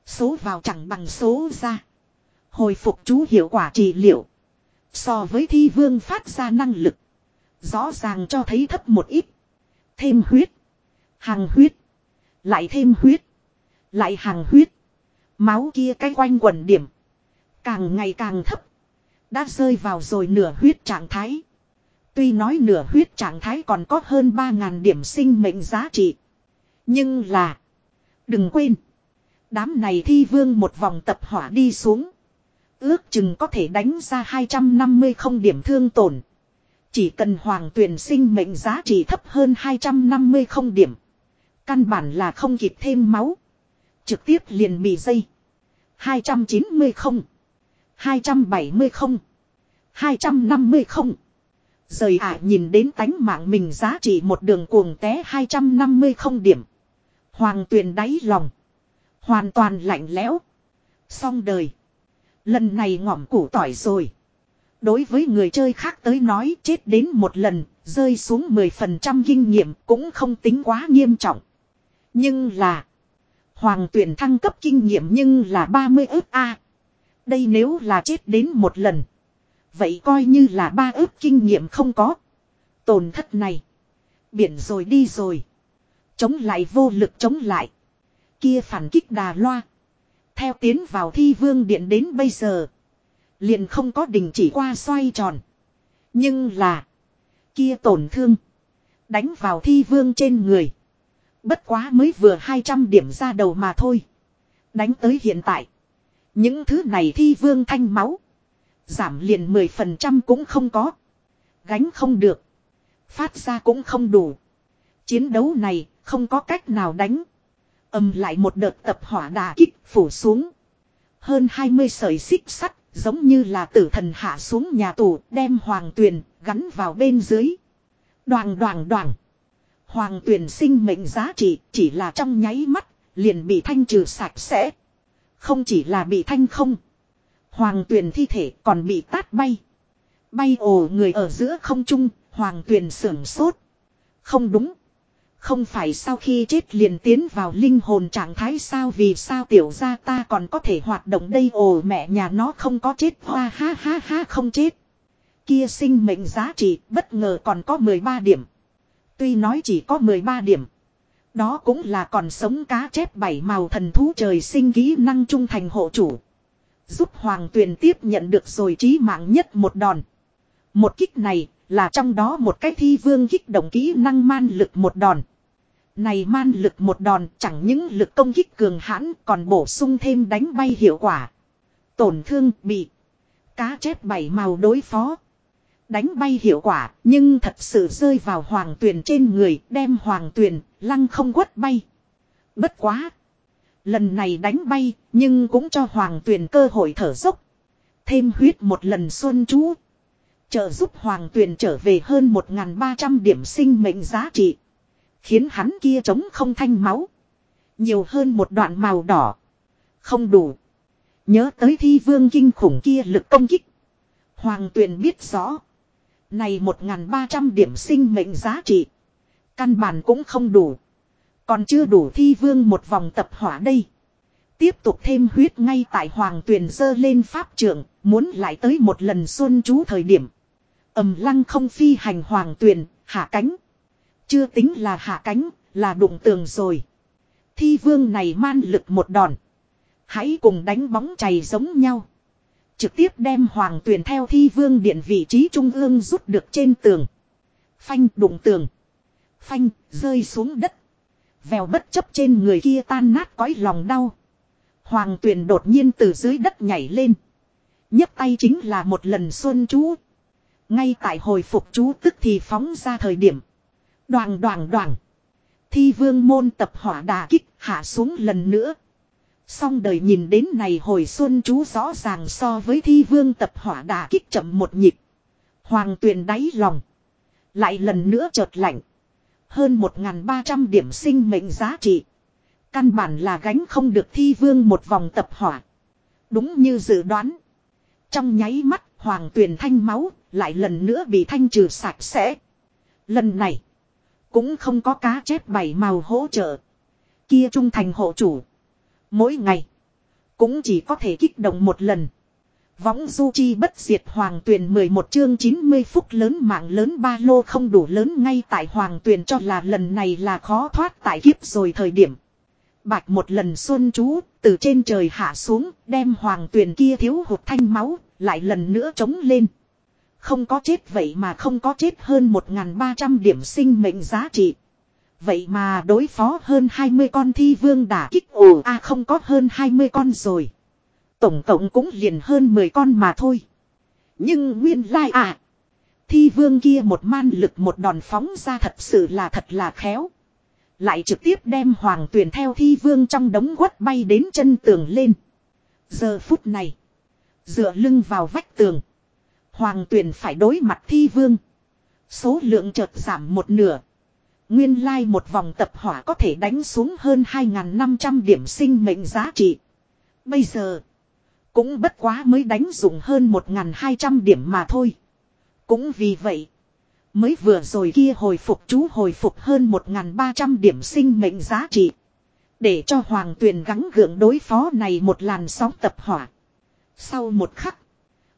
Số vào chẳng bằng số ra. Hồi phục chú hiệu quả trị liệu. So với thi vương phát ra năng lực. Rõ ràng cho thấy thấp một ít. Thêm huyết. Hàng huyết. Lại thêm huyết. Lại hàng huyết. Máu kia cái quanh quần điểm. Càng ngày càng thấp. Đã rơi vào rồi nửa huyết trạng thái. Tuy nói nửa huyết trạng thái còn có hơn 3.000 điểm sinh mệnh giá trị. Nhưng là. Đừng quên. Đám này thi vương một vòng tập hỏa đi xuống. Ước chừng có thể đánh ra 250 không điểm thương tổn. Chỉ cần hoàng tuyển sinh mệnh giá trị thấp hơn 250 không điểm. Căn bản là không kịp thêm máu. Trực tiếp liền bị dây. 290 không. 270 không. 250 không. Rời ả nhìn đến tánh mạng mình giá trị một đường cuồng té 250 không điểm. Hoàng tuyền đáy lòng. Hoàn toàn lạnh lẽo. Xong đời. Lần này ngỏm củ tỏi rồi. Đối với người chơi khác tới nói chết đến một lần, rơi xuống 10% kinh nghiệm cũng không tính quá nghiêm trọng. Nhưng là. Hoàng tuyển thăng cấp kinh nghiệm nhưng là 30 ước A. Đây nếu là chết đến một lần. Vậy coi như là ba ước kinh nghiệm không có. Tổn thất này. Biển rồi đi rồi. Chống lại vô lực chống lại. Kia phản kích đà loa. Theo tiến vào thi vương điện đến bây giờ. Liền không có đình chỉ qua xoay tròn. Nhưng là. Kia tổn thương. Đánh vào thi vương trên người. Bất quá mới vừa 200 điểm ra đầu mà thôi. Đánh tới hiện tại. Những thứ này thi vương thanh máu. Giảm liền 10% cũng không có. Gánh không được. Phát ra cũng không đủ. Chiến đấu này không có cách nào đánh. Âm lại một đợt tập hỏa đà kích phủ xuống. Hơn 20 sợi xích sắt giống như là tử thần hạ xuống nhà tù đem hoàng tuyền gắn vào bên dưới. Đoàn đoàn đoàn. Hoàng tuyền sinh mệnh giá trị chỉ là trong nháy mắt liền bị thanh trừ sạch sẽ. Không chỉ là bị thanh không. Hoàng tuyền thi thể còn bị tát bay. Bay ồ người ở giữa không trung, hoàng tuyền sưởng sốt. Không đúng. Không phải sau khi chết liền tiến vào linh hồn trạng thái sao vì sao tiểu gia ta còn có thể hoạt động đây ồ mẹ nhà nó không có chết hoa ha ha ha không chết. Kia sinh mệnh giá trị bất ngờ còn có 13 điểm. Tuy nói chỉ có 13 điểm. Đó cũng là còn sống cá chép bảy màu thần thú trời sinh kỹ năng trung thành hộ chủ. Giúp Hoàng Tuyền tiếp nhận được rồi trí mạng nhất một đòn. Một kích này là trong đó một cái thi vương kích động kỹ năng man lực một đòn. Này man lực một đòn chẳng những lực công kích cường hãn còn bổ sung thêm đánh bay hiệu quả. Tổn thương bị cá chép bảy màu đối phó. Đánh bay hiệu quả, nhưng thật sự rơi vào hoàng tuyền trên người, đem hoàng tuyền, lăng không quất bay. Bất quá. Lần này đánh bay, nhưng cũng cho hoàng tuyền cơ hội thở dốc. Thêm huyết một lần xuân chú. Trợ giúp hoàng tuyền trở về hơn 1.300 điểm sinh mệnh giá trị. Khiến hắn kia trống không thanh máu. Nhiều hơn một đoạn màu đỏ. Không đủ. Nhớ tới thi vương kinh khủng kia lực công kích. Hoàng tuyền biết rõ. Này 1.300 điểm sinh mệnh giá trị. Căn bản cũng không đủ. Còn chưa đủ thi vương một vòng tập hỏa đây. Tiếp tục thêm huyết ngay tại hoàng tuyền dơ lên pháp trưởng. Muốn lại tới một lần xuân chú thời điểm. ầm lăng không phi hành hoàng tuyền, hạ cánh. Chưa tính là hạ cánh, là đụng tường rồi. Thi vương này man lực một đòn. Hãy cùng đánh bóng chày giống nhau. Trực tiếp đem hoàng tuyền theo thi vương điện vị trí trung ương rút được trên tường. Phanh đụng tường. Phanh, rơi xuống đất. Vèo bất chấp trên người kia tan nát cõi lòng đau. Hoàng tuyền đột nhiên từ dưới đất nhảy lên. nhấc tay chính là một lần xuân chú. Ngay tại hồi phục chú tức thì phóng ra thời điểm. Đoàn đoàn đoàn. Thi vương môn tập hỏa đà kích hạ xuống lần nữa. Song đời nhìn đến này hồi xuân chú rõ ràng so với thi vương tập hỏa đà kích chậm một nhịp. Hoàng tuyền đáy lòng. Lại lần nữa chợt lạnh. Hơn 1.300 điểm sinh mệnh giá trị. Căn bản là gánh không được thi vương một vòng tập hỏa. Đúng như dự đoán. Trong nháy mắt, hoàng tuyền thanh máu lại lần nữa bị thanh trừ sạch sẽ. Lần này. Cũng không có cá chép bảy màu hỗ trợ. Kia trung thành hộ chủ. Mỗi ngày. Cũng chỉ có thể kích động một lần. Võng du chi bất diệt hoàng tuyền 11 chương 90 phút lớn mạng lớn ba lô không đủ lớn ngay tại hoàng tuyền cho là lần này là khó thoát tại kiếp rồi thời điểm. Bạch một lần xuân chú, từ trên trời hạ xuống, đem hoàng tuyền kia thiếu hụt thanh máu, lại lần nữa trống lên. Không có chết vậy mà không có chết hơn 1.300 điểm sinh mệnh giá trị. Vậy mà đối phó hơn 20 con thi vương đả kích ồ a không có hơn 20 con rồi. Tổng cộng cũng liền hơn 10 con mà thôi. Nhưng nguyên lai à. Thi vương kia một man lực một đòn phóng ra thật sự là thật là khéo. Lại trực tiếp đem hoàng tuyển theo thi vương trong đống quất bay đến chân tường lên. Giờ phút này. Dựa lưng vào vách tường. Hoàng tuyển phải đối mặt thi vương. Số lượng chợt giảm một nửa. Nguyên lai like một vòng tập hỏa có thể đánh xuống hơn 2.500 điểm sinh mệnh giá trị. Bây giờ, cũng bất quá mới đánh dụng hơn 1.200 điểm mà thôi. Cũng vì vậy, mới vừa rồi kia hồi phục chú hồi phục hơn 1.300 điểm sinh mệnh giá trị. Để cho Hoàng Tuyền gắng gượng đối phó này một làn sóng tập hỏa. Sau một khắc,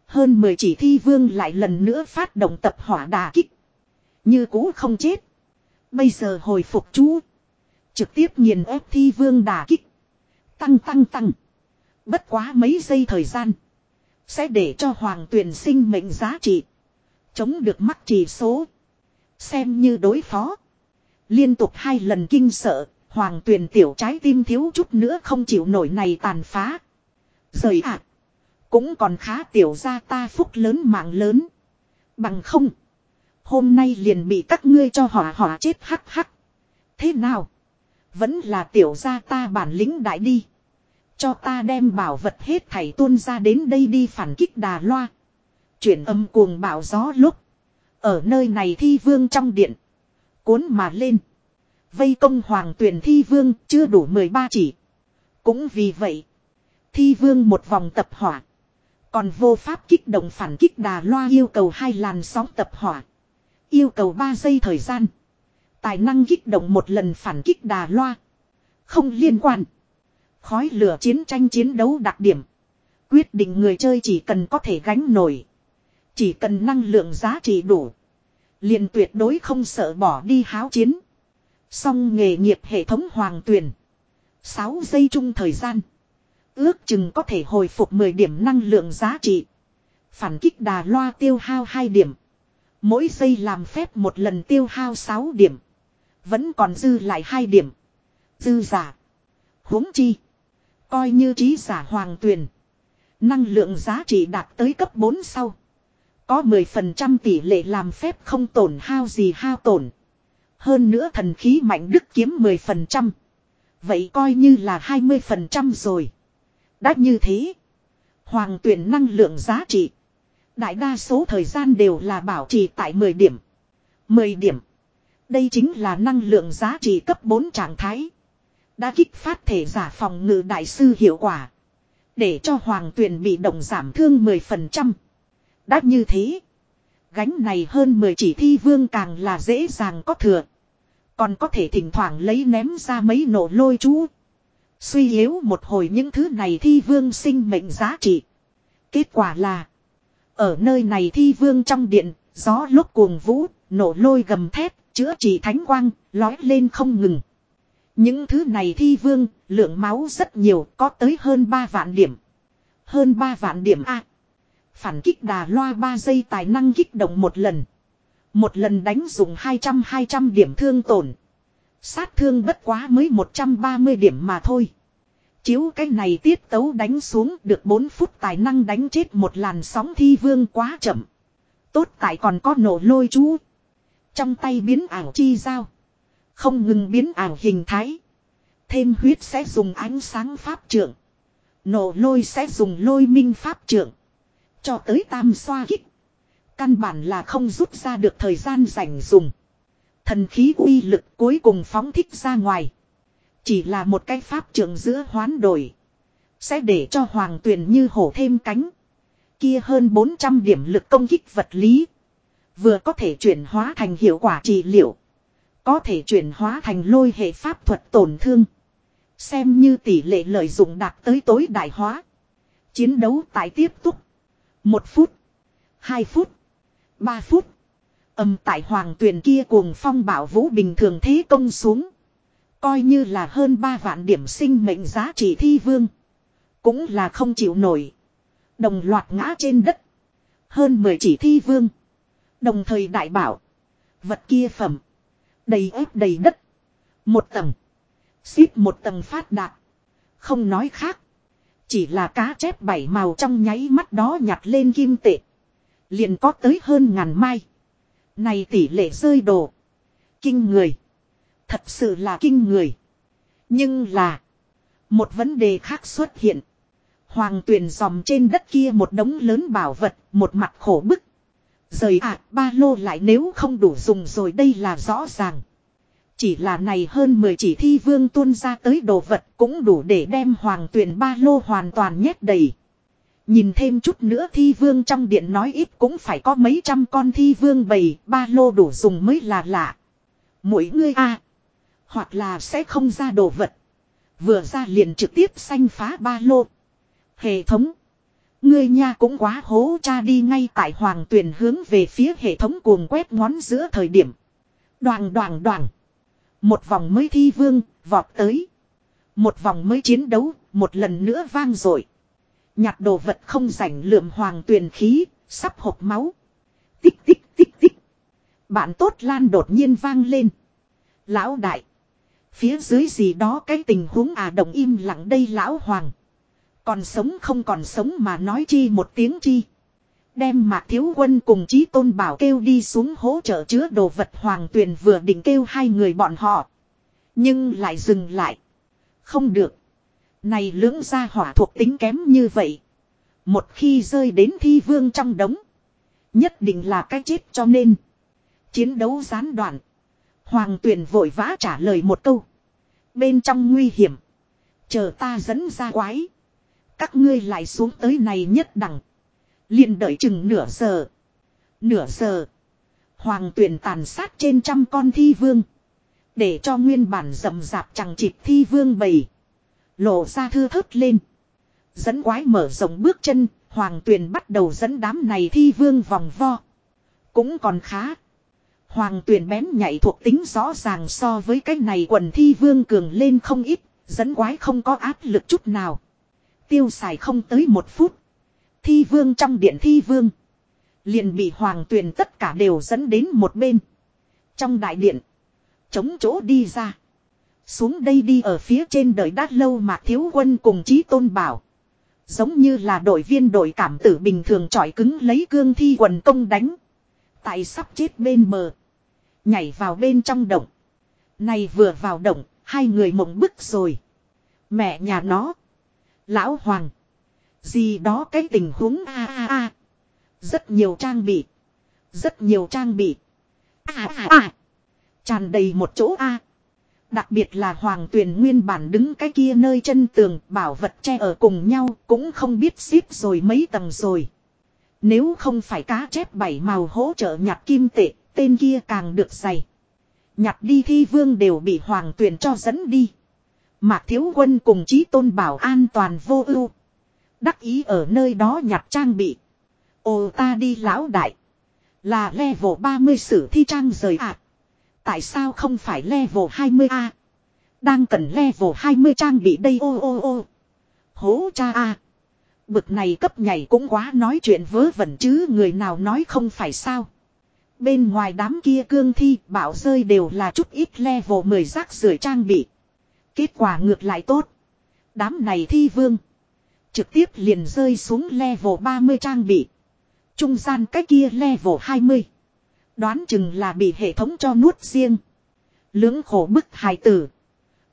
hơn 10 chỉ thi vương lại lần nữa phát động tập hỏa đà kích. Như cũ không chết. Bây giờ hồi phục chú. Trực tiếp nghiền ép thi vương đà kích. Tăng tăng tăng. Bất quá mấy giây thời gian. Sẽ để cho hoàng tuyển sinh mệnh giá trị. Chống được mắc chỉ số. Xem như đối phó. Liên tục hai lần kinh sợ. Hoàng tuyển tiểu trái tim thiếu chút nữa không chịu nổi này tàn phá. Rời ạ. cũng còn khá tiểu ra ta phúc lớn mạng lớn. Bằng không. Hôm nay liền bị các ngươi cho hỏa hỏa chết hắc hắc. Thế nào? Vẫn là tiểu gia ta bản lĩnh đại đi. Cho ta đem bảo vật hết thảy tuôn ra đến đây đi phản kích đà loa. Chuyển âm cuồng bảo gió lúc. Ở nơi này thi vương trong điện. Cuốn mà lên. Vây công hoàng tuyển thi vương chưa đủ 13 chỉ. Cũng vì vậy. Thi vương một vòng tập hỏa. Còn vô pháp kích động phản kích đà loa yêu cầu hai làn sóng tập hỏa. Yêu cầu 3 giây thời gian. Tài năng kích động một lần phản kích đà loa. Không liên quan. Khói lửa chiến tranh chiến đấu đặc điểm. Quyết định người chơi chỉ cần có thể gánh nổi. Chỉ cần năng lượng giá trị đủ. liền tuyệt đối không sợ bỏ đi háo chiến. Song nghề nghiệp hệ thống hoàng tuyển. 6 giây chung thời gian. Ước chừng có thể hồi phục 10 điểm năng lượng giá trị. Phản kích đà loa tiêu hao 2 điểm. Mỗi giây làm phép một lần tiêu hao 6 điểm. Vẫn còn dư lại 2 điểm. Dư giả. huống chi. Coi như trí giả hoàng tuyền. Năng lượng giá trị đạt tới cấp 4 sau. Có 10% tỷ lệ làm phép không tổn hao gì hao tổn. Hơn nữa thần khí mạnh đức kiếm 10%. Vậy coi như là 20% rồi. Đã như thế. Hoàng tuyển năng lượng giá trị. Đại đa số thời gian đều là bảo trì tại 10 điểm. 10 điểm. Đây chính là năng lượng giá trị cấp 4 trạng thái. Đã kích phát thể giả phòng ngự đại sư hiệu quả. Để cho hoàng tuyền bị động giảm thương 10%. Đã như thế. Gánh này hơn 10 chỉ thi vương càng là dễ dàng có thừa. Còn có thể thỉnh thoảng lấy ném ra mấy nổ lôi chú. Suy yếu một hồi những thứ này thi vương sinh mệnh giá trị. Kết quả là. Ở nơi này thi vương trong điện, gió lúc cuồng vũ, nổ lôi gầm thép chữa trị thánh quang, lói lên không ngừng. Những thứ này thi vương, lượng máu rất nhiều, có tới hơn 3 vạn điểm. Hơn 3 vạn điểm A. Phản kích đà loa 3 giây tài năng kích động một lần. Một lần đánh dùng 200-200 điểm thương tổn. Sát thương bất quá mới 130 điểm mà thôi. Chiếu cái này tiết tấu đánh xuống được 4 phút tài năng đánh chết một làn sóng thi vương quá chậm. Tốt tại còn có nổ lôi chú. Trong tay biến ảo chi dao. Không ngừng biến ảo hình thái. Thêm huyết sẽ dùng ánh sáng pháp trưởng. Nổ lôi sẽ dùng lôi minh pháp trưởng. Cho tới tam xoa kích. Căn bản là không rút ra được thời gian dành dùng. Thần khí uy lực cuối cùng phóng thích ra ngoài. Chỉ là một cái pháp trưởng giữa hoán đổi. Sẽ để cho hoàng tuyền như hổ thêm cánh. Kia hơn 400 điểm lực công kích vật lý. Vừa có thể chuyển hóa thành hiệu quả trị liệu. Có thể chuyển hóa thành lôi hệ pháp thuật tổn thương. Xem như tỷ lệ lợi dụng đạt tới tối đại hóa. Chiến đấu tại tiếp tục. Một phút. Hai phút. Ba phút. Âm tại hoàng tuyền kia cuồng phong bảo vũ bình thường thế công xuống. Coi như là hơn 3 vạn điểm sinh mệnh giá trị thi vương. Cũng là không chịu nổi. Đồng loạt ngã trên đất. Hơn 10 chỉ thi vương. Đồng thời đại bảo. Vật kia phẩm. Đầy ép đầy đất. Một tầng. Xít một tầng phát đạt. Không nói khác. Chỉ là cá chép bảy màu trong nháy mắt đó nhặt lên kim tệ. Liền có tới hơn ngàn mai. Này tỷ lệ rơi đồ. Kinh người. Thật sự là kinh người. Nhưng là. Một vấn đề khác xuất hiện. Hoàng tuyền dòm trên đất kia một đống lớn bảo vật. Một mặt khổ bức. Rời ạ ba lô lại nếu không đủ dùng rồi đây là rõ ràng. Chỉ là này hơn 10 chỉ thi vương tuôn ra tới đồ vật cũng đủ để đem hoàng tuyển ba lô hoàn toàn nhét đầy. Nhìn thêm chút nữa thi vương trong điện nói ít cũng phải có mấy trăm con thi vương bầy, ba lô đủ dùng mới là lạ. Mỗi ngươi a hoặc là sẽ không ra đồ vật. Vừa ra liền trực tiếp xanh phá ba lô. Hệ thống. Ngươi nha cũng quá hố cha đi ngay tại hoàng tuyển hướng về phía hệ thống cuồng quét ngón giữa thời điểm. Đoàn đoàn đoàn. Một vòng mới thi vương, vọt tới. Một vòng mới chiến đấu, một lần nữa vang rồi. Nhặt đồ vật không rảnh lượm hoàng tuyền khí, sắp hộp máu. Tích tích tích tích. Bạn tốt lan đột nhiên vang lên. Lão đại. Phía dưới gì đó cái tình huống à đồng im lặng đây lão hoàng. Còn sống không còn sống mà nói chi một tiếng chi. Đem mạc thiếu quân cùng chí tôn bảo kêu đi xuống hỗ trợ chứa đồ vật hoàng tuyền vừa định kêu hai người bọn họ. Nhưng lại dừng lại. Không được. Này lưỡng gia hỏa thuộc tính kém như vậy. Một khi rơi đến thi vương trong đống. Nhất định là cái chết cho nên. Chiến đấu gián đoạn. Hoàng tuyển vội vã trả lời một câu. Bên trong nguy hiểm. Chờ ta dẫn ra quái. Các ngươi lại xuống tới này nhất đẳng. liền đợi chừng nửa giờ. Nửa giờ. Hoàng tuyển tàn sát trên trăm con thi vương. Để cho nguyên bản rậm rạp chẳng chịp thi vương bầy. Lộ ra thư thớt lên. Dẫn quái mở rộng bước chân, hoàng tuyền bắt đầu dẫn đám này thi vương vòng vo. Cũng còn khá. Hoàng tuyền bén nhảy thuộc tính rõ ràng so với cái này quần thi vương cường lên không ít, dẫn quái không có áp lực chút nào. Tiêu xài không tới một phút. Thi vương trong điện thi vương. Liền bị hoàng tuyền tất cả đều dẫn đến một bên. Trong đại điện. Chống chỗ đi ra. Xuống đây đi ở phía trên đợi đát lâu mà thiếu quân cùng chí tôn bảo. Giống như là đội viên đội cảm tử bình thường trọi cứng lấy cương thi quần công đánh. Tại sắp chết bên bờ. Nhảy vào bên trong động. Này vừa vào động, hai người mộng bức rồi. Mẹ nhà nó. Lão Hoàng. Gì đó cái tình huống a a a. Rất nhiều trang bị. Rất nhiều trang bị. A a a. Tràn đầy một chỗ A. Đặc biệt là hoàng tuyền nguyên bản đứng cái kia nơi chân tường bảo vật che ở cùng nhau cũng không biết xếp rồi mấy tầng rồi. Nếu không phải cá chép bảy màu hỗ trợ nhặt kim tệ, tên kia càng được dày. Nhặt đi thi vương đều bị hoàng tuyển cho dẫn đi. Mạc thiếu quân cùng chí tôn bảo an toàn vô ưu. Đắc ý ở nơi đó nhặt trang bị. Ồ ta đi lão đại. Là level 30 sử thi trang rời ạ. À. Tại sao không phải level 20A? Đang cần level 20 trang bị đây ô ô ô. Hố cha a. Bực này cấp nhảy cũng quá nói chuyện vớ vẩn chứ người nào nói không phải sao. Bên ngoài đám kia cương thi, bảo rơi đều là chút ít level 10 rác rưởi trang bị. Kết quả ngược lại tốt. Đám này thi vương. Trực tiếp liền rơi xuống level 30 trang bị. Trung gian cái kia level 20. Đoán chừng là bị hệ thống cho nuốt riêng. Lưỡng khổ bức hài tử.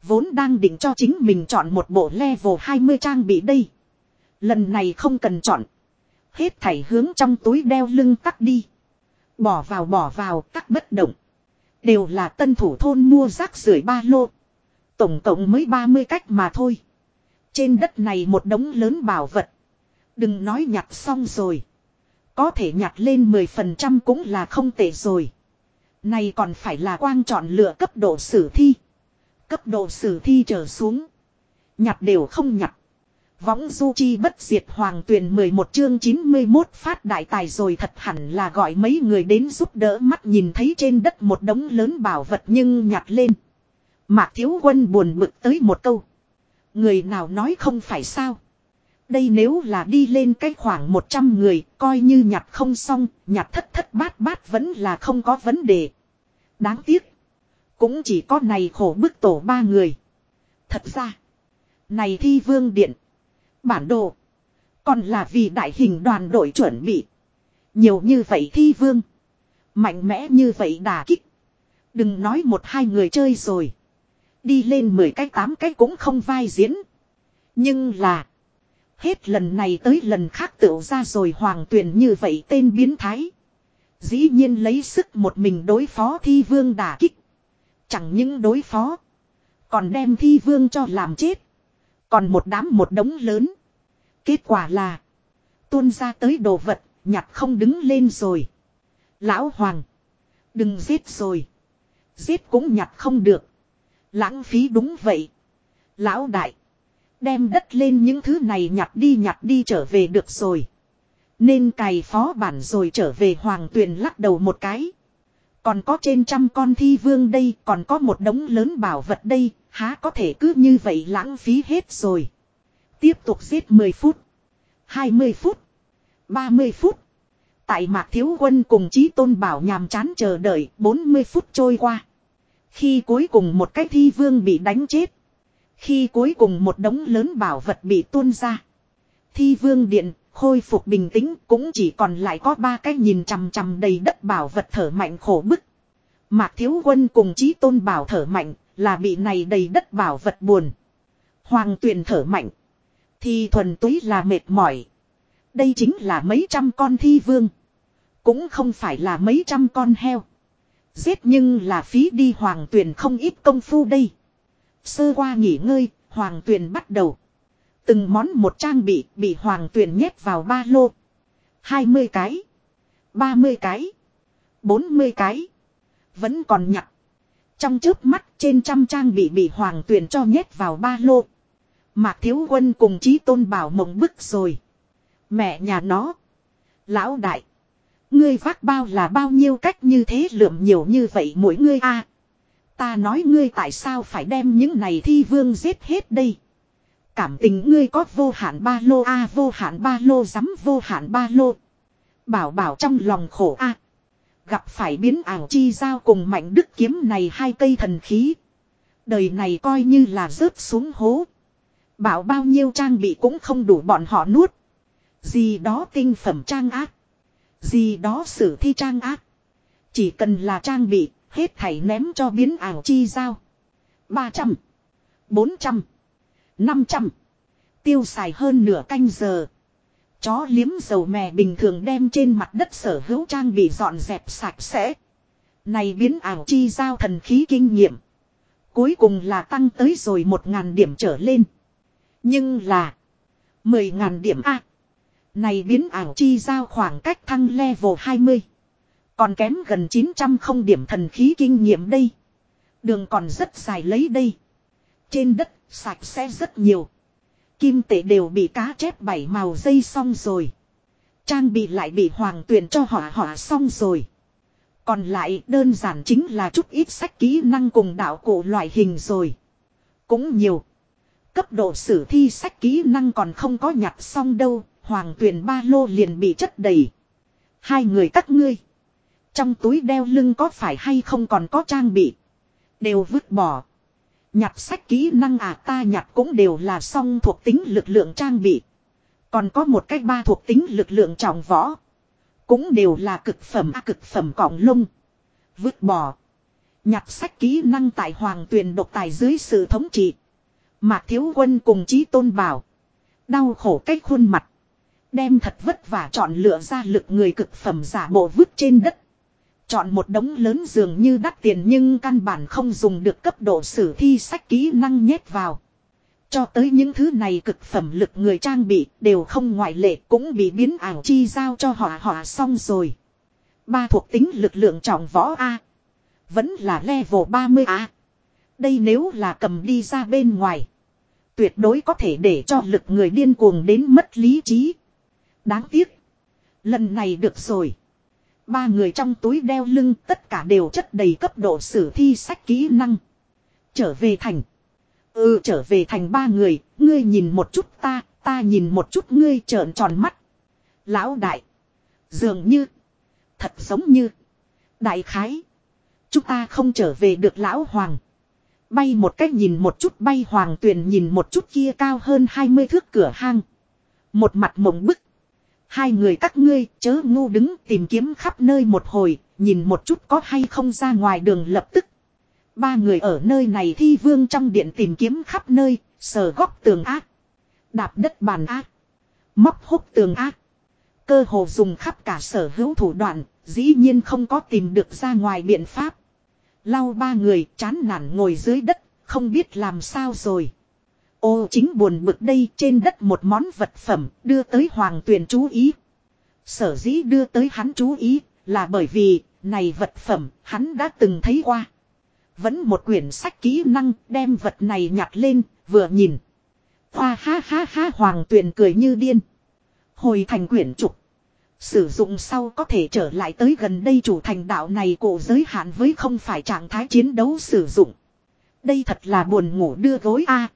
Vốn đang định cho chính mình chọn một bộ level 20 trang bị đây. Lần này không cần chọn. Hết thảy hướng trong túi đeo lưng tắt đi. Bỏ vào bỏ vào các bất động. Đều là tân thủ thôn mua rác rưởi ba lô. Tổng cộng mới 30 cách mà thôi. Trên đất này một đống lớn bảo vật. Đừng nói nhặt xong rồi. Có thể nhặt lên 10% cũng là không tệ rồi. Này còn phải là quang chọn lựa cấp độ sử thi. Cấp độ sử thi trở xuống. Nhặt đều không nhặt. Võng du chi bất diệt hoàng tuyền 11 chương 91 phát đại tài rồi thật hẳn là gọi mấy người đến giúp đỡ mắt nhìn thấy trên đất một đống lớn bảo vật nhưng nhặt lên. Mạc thiếu quân buồn bực tới một câu. Người nào nói không phải sao. Đây nếu là đi lên cái khoảng 100 người, coi như nhặt không xong, nhặt thất thất bát bát vẫn là không có vấn đề. Đáng tiếc. Cũng chỉ có này khổ bức tổ ba người. Thật ra. Này thi vương điện. Bản đồ. Còn là vì đại hình đoàn đội chuẩn bị. Nhiều như vậy thi vương. Mạnh mẽ như vậy đà kích. Đừng nói một hai người chơi rồi. Đi lên 10 cái 8 cái cũng không vai diễn. Nhưng là. Hết lần này tới lần khác tựu ra rồi hoàng tuyển như vậy tên biến thái. Dĩ nhiên lấy sức một mình đối phó thi vương đả kích. Chẳng những đối phó. Còn đem thi vương cho làm chết. Còn một đám một đống lớn. Kết quả là. Tuôn ra tới đồ vật, nhặt không đứng lên rồi. Lão Hoàng. Đừng giết rồi. Giết cũng nhặt không được. Lãng phí đúng vậy. Lão Đại. Đem đất lên những thứ này nhặt đi nhặt đi trở về được rồi. Nên cài phó bản rồi trở về hoàng tuyền lắc đầu một cái. Còn có trên trăm con thi vương đây, còn có một đống lớn bảo vật đây, há có thể cứ như vậy lãng phí hết rồi. Tiếp tục giết 10 phút, 20 phút, 30 phút. Tại mạc thiếu quân cùng chí tôn bảo nhàm chán chờ đợi 40 phút trôi qua. Khi cuối cùng một cái thi vương bị đánh chết. Khi cuối cùng một đống lớn bảo vật bị tuôn ra. Thi vương điện khôi phục bình tĩnh cũng chỉ còn lại có ba cái nhìn chằm chằm đầy đất bảo vật thở mạnh khổ bức. Mạc thiếu quân cùng chí tôn bảo thở mạnh là bị này đầy đất bảo vật buồn. Hoàng tuyền thở mạnh. Thì thuần túy là mệt mỏi. Đây chính là mấy trăm con thi vương. Cũng không phải là mấy trăm con heo. Giết nhưng là phí đi hoàng tuyền không ít công phu đây. Sơ qua nghỉ ngơi, hoàng tuyền bắt đầu. Từng món một trang bị bị hoàng tuyền nhét vào ba lô. 20 cái. 30 cái. 40 cái. Vẫn còn nhặt. Trong trước mắt, trên trăm trang bị bị hoàng tuyền cho nhét vào ba lô. Mạc thiếu quân cùng chí tôn bảo mộng bức rồi. Mẹ nhà nó. Lão đại. Ngươi vác bao là bao nhiêu cách như thế lượng nhiều như vậy mỗi ngươi a Ta nói ngươi tại sao phải đem những này thi vương giết hết đây. Cảm tình ngươi có vô hạn ba lô a, vô hạn ba lô, dám vô hạn ba lô. Bảo bảo trong lòng khổ a Gặp phải biến ảo chi giao cùng mạnh đức kiếm này hai cây thần khí. Đời này coi như là rớt xuống hố. Bảo bao nhiêu trang bị cũng không đủ bọn họ nuốt. Gì đó tinh phẩm trang ác. Gì đó sử thi trang ác. Chỉ cần là trang bị, hết thảy ném cho biến ảo chi giao. 300. 400. 500. Tiêu xài hơn nửa canh giờ. Chó liếm dầu mè bình thường đem trên mặt đất sở hữu trang bị dọn dẹp sạch sẽ. Này biến ảo chi giao thần khí kinh nghiệm. Cuối cùng là tăng tới rồi một ngàn điểm trở lên. Nhưng là. Mười ngàn điểm A. Này biến ảo chi giao khoảng cách thăng level 20. Còn kém gần 900 không điểm thần khí kinh nghiệm đây. Đường còn rất dài lấy đây. Trên đất sạch sẽ rất nhiều. Kim tệ đều bị cá chép bảy màu dây xong rồi. Trang bị lại bị hoàng tuyển cho hỏa hỏa xong rồi. Còn lại đơn giản chính là chút ít sách kỹ năng cùng đạo cổ loại hình rồi. Cũng nhiều. Cấp độ sử thi sách kỹ năng còn không có nhặt xong đâu. Hoàng tuyển ba lô liền bị chất đầy. Hai người các ngươi. Trong túi đeo lưng có phải hay không còn có trang bị. Đều vứt bỏ. Nhặt sách kỹ năng à ta nhặt cũng đều là song thuộc tính lực lượng trang bị. Còn có một cách ba thuộc tính lực lượng trọng võ. Cũng đều là cực phẩm a cực phẩm cọng lông. Vứt bỏ. Nhặt sách kỹ năng tại hoàng tuyền độc tài dưới sự thống trị. Mạc thiếu quân cùng chí tôn bảo. Đau khổ cách khuôn mặt. Đem thật vất vả chọn lựa ra lực người cực phẩm giả bộ vứt trên đất. Chọn một đống lớn dường như đắt tiền nhưng căn bản không dùng được cấp độ sử thi sách kỹ năng nhét vào. Cho tới những thứ này cực phẩm lực người trang bị đều không ngoại lệ cũng bị biến ảo chi giao cho họ họ xong rồi. Ba thuộc tính lực lượng trọng võ A. Vẫn là level 30A. Đây nếu là cầm đi ra bên ngoài. Tuyệt đối có thể để cho lực người điên cuồng đến mất lý trí. Đáng tiếc. Lần này được rồi. Ba người trong túi đeo lưng tất cả đều chất đầy cấp độ sử thi sách kỹ năng. Trở về thành. Ừ trở về thành ba người, ngươi nhìn một chút ta, ta nhìn một chút ngươi trợn tròn mắt. Lão đại. Dường như. Thật giống như. Đại khái. Chúng ta không trở về được lão hoàng. Bay một cách nhìn một chút bay hoàng tuyền nhìn một chút kia cao hơn 20 thước cửa hang. Một mặt mộng bức. Hai người các ngươi chớ ngu đứng tìm kiếm khắp nơi một hồi, nhìn một chút có hay không ra ngoài đường lập tức. Ba người ở nơi này thi vương trong điện tìm kiếm khắp nơi, sờ góc tường ác. Đạp đất bàn ác. Móc hút tường ác. Cơ hồ dùng khắp cả sở hữu thủ đoạn, dĩ nhiên không có tìm được ra ngoài biện pháp. Lau ba người chán nản ngồi dưới đất, không biết làm sao rồi. Ô, chính buồn bực đây, trên đất một món vật phẩm, đưa tới hoàng tuyền chú ý. Sở dĩ đưa tới hắn chú ý, là bởi vì, này vật phẩm, hắn đã từng thấy qua. Vẫn một quyển sách kỹ năng, đem vật này nhặt lên, vừa nhìn. Hoa, ha ha ha, hoàng tuyền cười như điên. Hồi thành quyển trục. Sử dụng sau có thể trở lại tới gần đây chủ thành đạo này cổ giới hạn với không phải trạng thái chiến đấu sử dụng. Đây thật là buồn ngủ đưa gối a.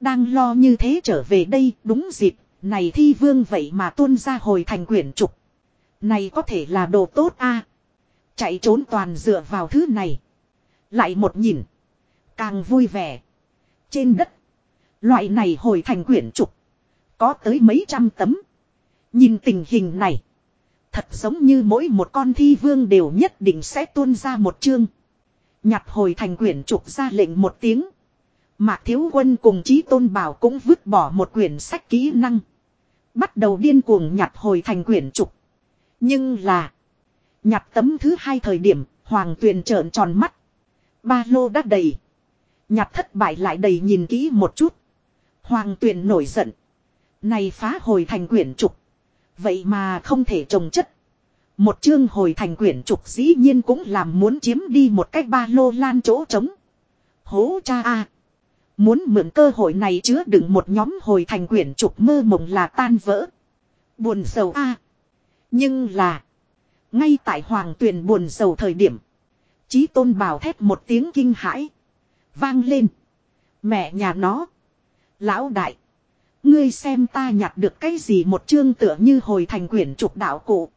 Đang lo như thế trở về đây đúng dịp, này thi vương vậy mà tuôn ra hồi thành quyển trục. Này có thể là đồ tốt a. Chạy trốn toàn dựa vào thứ này. Lại một nhìn. Càng vui vẻ. Trên đất. Loại này hồi thành quyển trục. Có tới mấy trăm tấm. Nhìn tình hình này. Thật giống như mỗi một con thi vương đều nhất định sẽ tuôn ra một chương. Nhặt hồi thành quyển trục ra lệnh một tiếng. Mạc Thiếu Quân cùng Chí Tôn Bảo cũng vứt bỏ một quyển sách kỹ năng. Bắt đầu điên cuồng nhặt hồi thành quyển trục. Nhưng là. Nhặt tấm thứ hai thời điểm, Hoàng Tuyền trợn tròn mắt. Ba lô đã đầy. Nhặt thất bại lại đầy nhìn kỹ một chút. Hoàng Tuyền nổi giận. Này phá hồi thành quyển trục. Vậy mà không thể trồng chất. Một chương hồi thành quyển trục dĩ nhiên cũng làm muốn chiếm đi một cách ba lô lan chỗ trống. Hố cha a Muốn mượn cơ hội này chứa đựng một nhóm hồi thành quyển trục mơ mộng là tan vỡ. Buồn sầu a Nhưng là. Ngay tại hoàng tuyền buồn sầu thời điểm. Chí tôn bảo thét một tiếng kinh hãi. Vang lên. Mẹ nhà nó. Lão đại. Ngươi xem ta nhặt được cái gì một chương tựa như hồi thành quyển trục đạo cụ.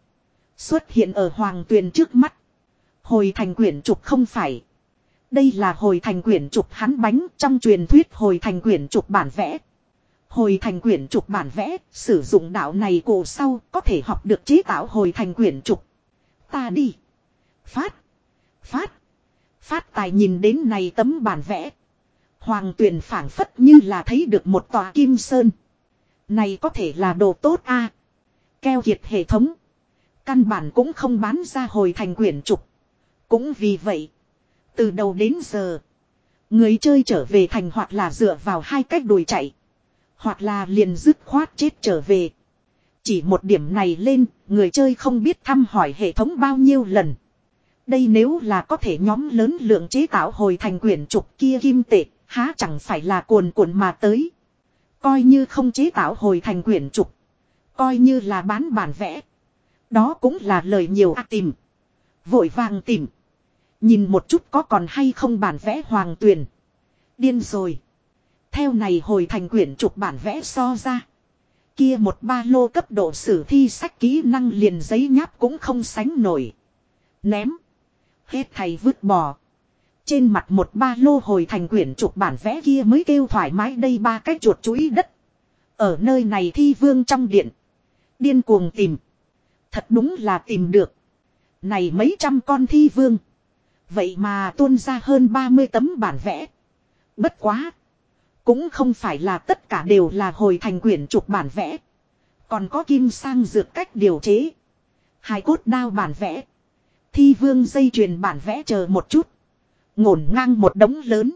Xuất hiện ở hoàng tuyền trước mắt. Hồi thành quyển trục không phải. Đây là hồi thành quyển trục hắn bánh trong truyền thuyết hồi thành quyển trục bản vẽ. Hồi thành quyển trục bản vẽ, sử dụng đạo này cổ sau có thể học được chế tạo hồi thành quyển trục. Ta đi. Phát. Phát. Phát tài nhìn đến này tấm bản vẽ. Hoàng tuyển phảng phất như là thấy được một tòa kim sơn. Này có thể là đồ tốt a Keo kiệt hệ thống. Căn bản cũng không bán ra hồi thành quyển trục. Cũng vì vậy. Từ đầu đến giờ. Người chơi trở về thành hoặc là dựa vào hai cách đuổi chạy. Hoặc là liền dứt khoát chết trở về. Chỉ một điểm này lên, người chơi không biết thăm hỏi hệ thống bao nhiêu lần. Đây nếu là có thể nhóm lớn lượng chế tạo hồi thành quyển trục kia kim tệ, há chẳng phải là cuồn cuộn mà tới. Coi như không chế tạo hồi thành quyển trục. Coi như là bán bản vẽ. Đó cũng là lời nhiều à tìm. Vội vàng tìm. Nhìn một chút có còn hay không bản vẽ hoàng tuyền. Điên rồi. Theo này hồi thành quyển trục bản vẽ so ra. Kia một ba lô cấp độ sử thi sách kỹ năng liền giấy nháp cũng không sánh nổi. Ném. Hết thầy vứt bỏ. Trên mặt một ba lô hồi thành quyển trục bản vẽ kia mới kêu thoải mái đây ba cái chuột chuối đất. Ở nơi này thi vương trong điện. Điên cuồng tìm. Thật đúng là tìm được. Này mấy trăm con thi vương. Vậy mà tuôn ra hơn 30 tấm bản vẽ. Bất quá. Cũng không phải là tất cả đều là hồi thành quyển trục bản vẽ. Còn có kim sang dược cách điều chế. Hai cốt đao bản vẽ. Thi vương dây chuyền bản vẽ chờ một chút. Ngổn ngang một đống lớn.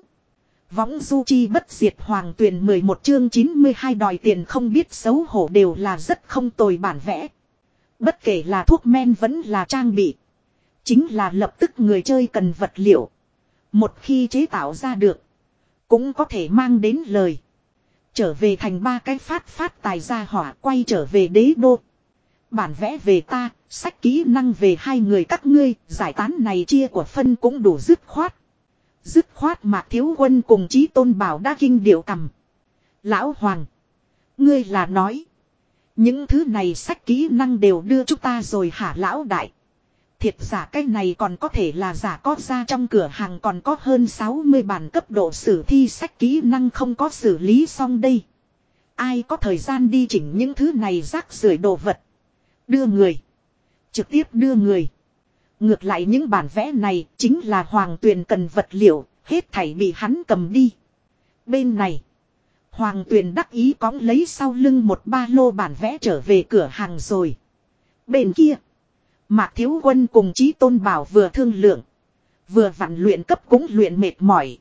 Võng du chi bất diệt hoàng tuyển 11 chương 92 đòi tiền không biết xấu hổ đều là rất không tồi bản vẽ. Bất kể là thuốc men vẫn là trang bị. Chính là lập tức người chơi cần vật liệu. Một khi chế tạo ra được. Cũng có thể mang đến lời. Trở về thành ba cái phát phát tài gia hỏa quay trở về đế đô. Bản vẽ về ta, sách kỹ năng về hai người các ngươi, giải tán này chia của phân cũng đủ dứt khoát. Dứt khoát mà thiếu quân cùng chí tôn bảo đã kinh điệu cầm. Lão Hoàng. Ngươi là nói. Những thứ này sách kỹ năng đều đưa chúng ta rồi hả lão đại. Thiệt giả cái này còn có thể là giả có ra trong cửa hàng còn có hơn 60 bản cấp độ sử thi sách kỹ năng không có xử lý xong đây. Ai có thời gian đi chỉnh những thứ này rác rưởi đồ vật. Đưa người. Trực tiếp đưa người. Ngược lại những bản vẽ này chính là hoàng tuyền cần vật liệu, hết thảy bị hắn cầm đi. Bên này, hoàng tuyền đắc ý cõng lấy sau lưng một ba lô bản vẽ trở về cửa hàng rồi. Bên kia, Mạc Thiếu Quân cùng Chí Tôn Bảo vừa thương lượng. Vừa vặn luyện cấp cũng luyện mệt mỏi.